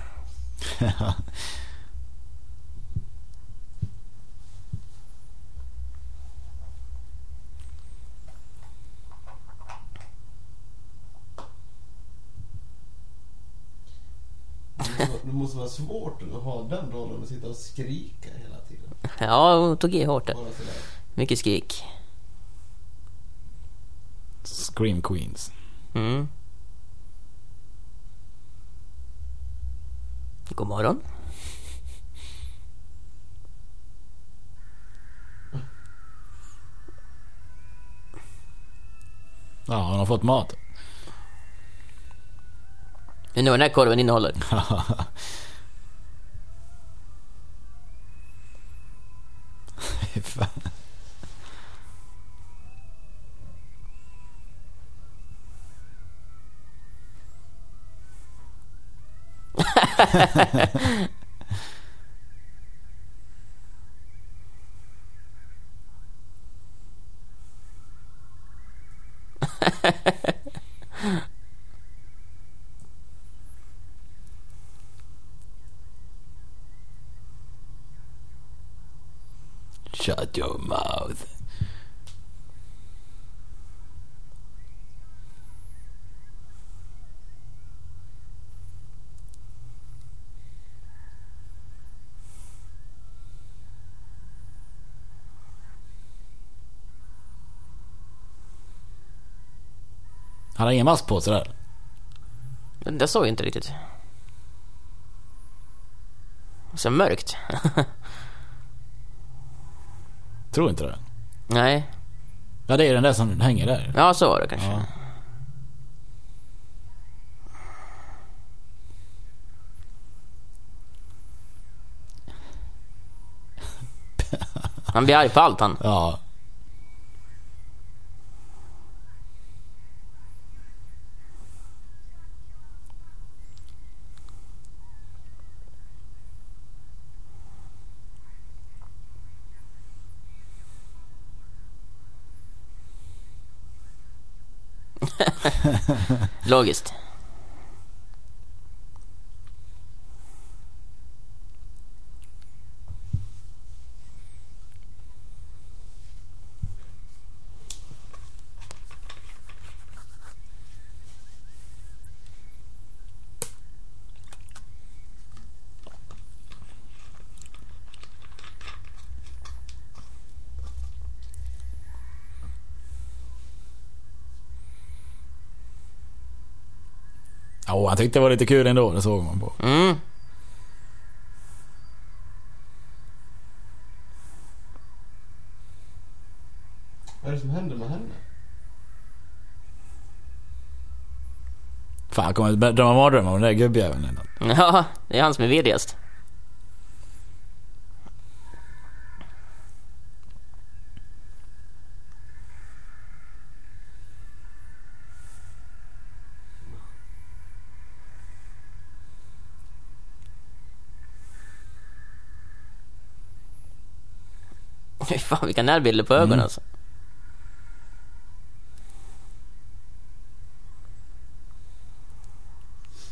Det måste vara- svårt att ha den rollen och sitta och skrika hela tiden. Ja, hon tog i hårt där. Mycket skrik. Scream Queens. Mm. God morgon. Ja, har fått mat. Undrar vad den här korven innehåller. Fan. Shut your mouth. Han har ingen mask på sig där. Det såg jag inte riktigt. Så mörkt. Tror inte det. Nej. Ja, det är den där som hänger där. Ja, så var det kanske. Ja. Han blir arg på allt han. Ja. Logiskt. Han tyckte det var lite kul ändå, det såg man på. Mm. Vad är det som händer med henne? Fan, jag kommer drömma mardrömmar om den där gubbjäveln. Ja, det är han som är vidrigast. Fy fan vilka närbilder på ögonen alltså.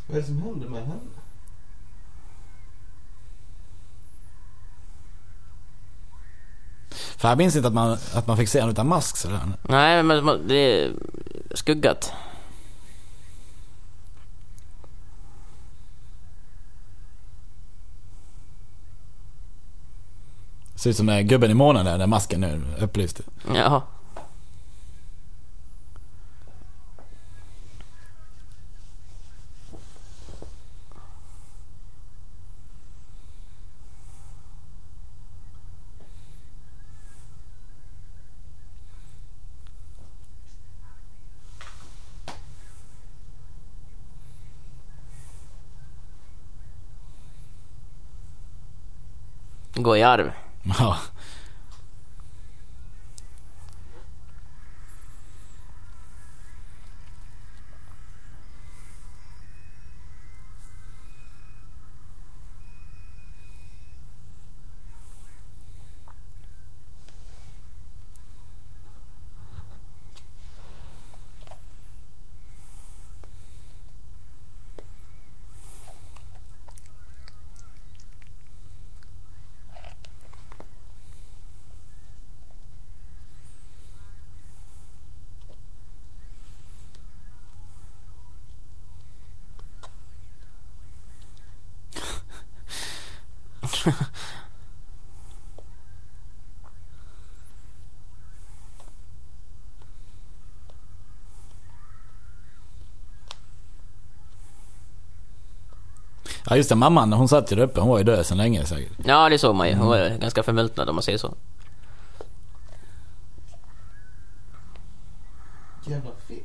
Vad är det som händer med henne? För jag minns inte att man, att man fick se honom utan mask sådär. Nej, men men det är skuggat. Ser ut som den gubben i månen där, den masken nu upplyst. Ja. Gå i arv. Ja. Ja just det, mamman hon satt ju där uppe. Hon var ju död sedan länge säkert. Ja, det såg man ju. Hon var ju ganska förmultnad om man säger så. Jävla film.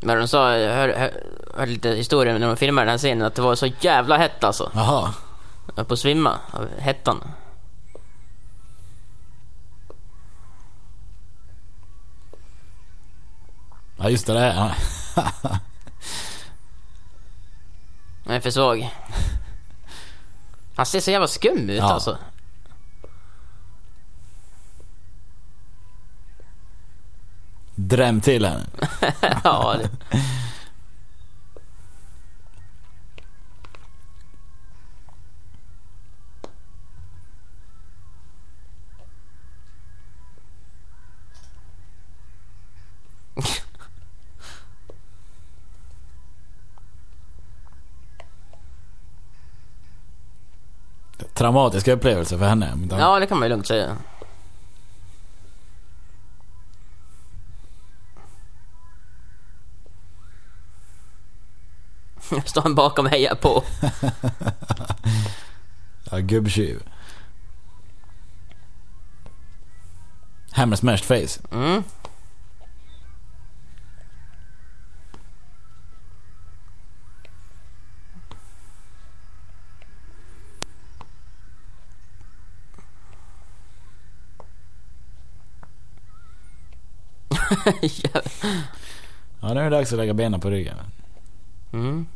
Men de sa, jag hör, hör, hörde lite historier när de filmade den här scenen, att det var så jävla hett alltså. Jaha. Jag höll på att svimma av hettan. Ja just det, det är ja. Jag är för svag. Han ser så jävla skum ut Ja. alltså. Dräm till henne. ja, det. Traumatisk upplevelse för henne. Ja, det kan man ju lugnt säga. Jag står han bakom och hejar på. Ja, gubbtjuv. Hammer smashed face. Mm. ja. Nu är det dags att lägga benen på ryggen. mm.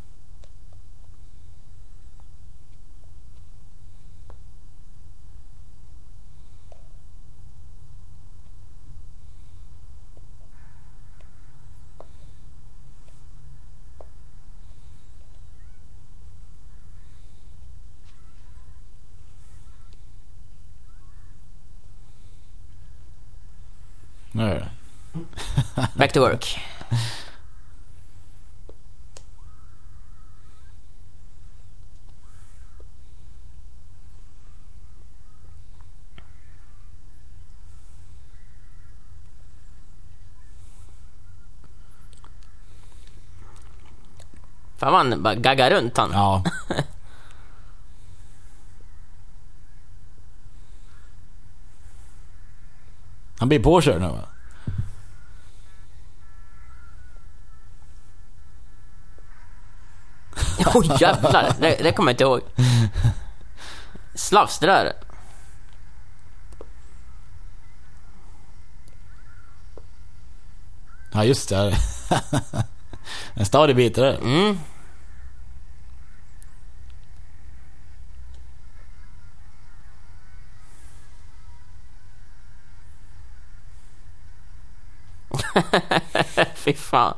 Nu är det. Back to work. Fan vad han bara gaggar runt han. Ja. Han blir påkörd nu va? Oj oh, jävlar, det, det kommer jag inte ihåg. Slafs det där. Ja just det. en stadig bit det. Mm. Fy fan.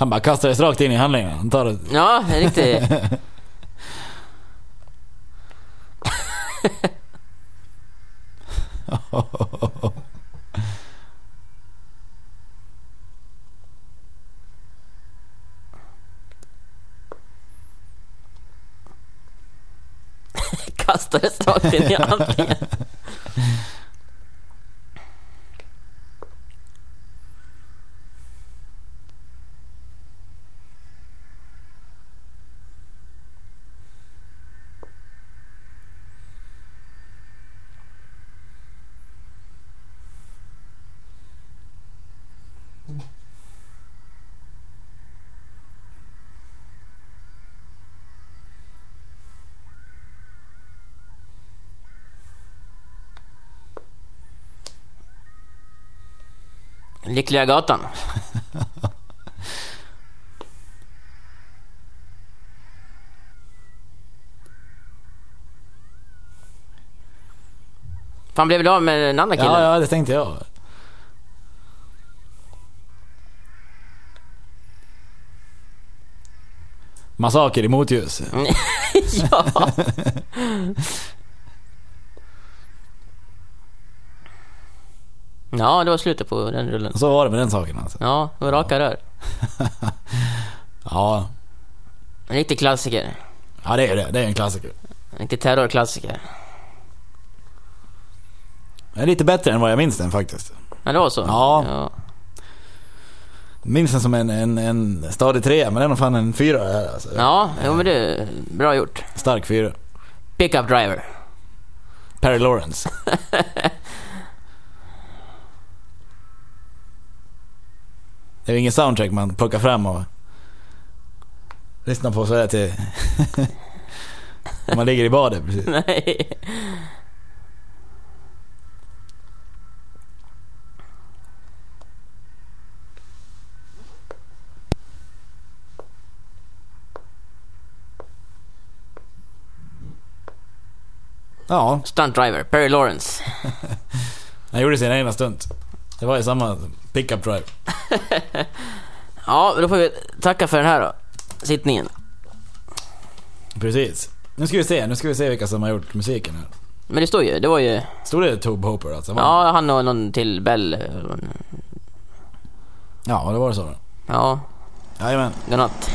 Han bara kastades rakt in i handlingen. Han tar det. Ja, det är riktigt. Kastades rakt in i handlingen. Lyckliga gatan. Fan blev väl av med den andra killen? Ja, ja, det tänkte jag. Massaker i motljus. ja. Ja, det var slutet på den rullen. Så var det med den saken alltså. Ja, det var raka rör. Ja, En riktig klassiker. ja det är det. Det är en klassiker. En riktig terrorklassiker. Den är lite bättre än vad jag minns den faktiskt. Ja, det var så? Ja. ja. Minns den som en, en, en stadig trea, men den är fan en fyra här alltså. Ja, jo men det är bra gjort. Stark fyra. Pickup driver. Perry Lawrence. det är ingen soundtrack man plockar fram och lyssnar på så här till... Man ligger i badet precis. Nej. Ja, Stunt driver, Perry Lawrence. han gjorde sin egna stunt. Det var ju samma pickup drive. Ja, då får vi tacka för den här då. Sittningen. Precis. Nu ska vi se, nu ska vi se vilka som har gjort musiken här. Men det står ju, det var ju... Stod det Tobe Hooper alltså? Var- Ja, han och någon till Bell. Ja, det var det så då. Ja, Jajamän. godnatt.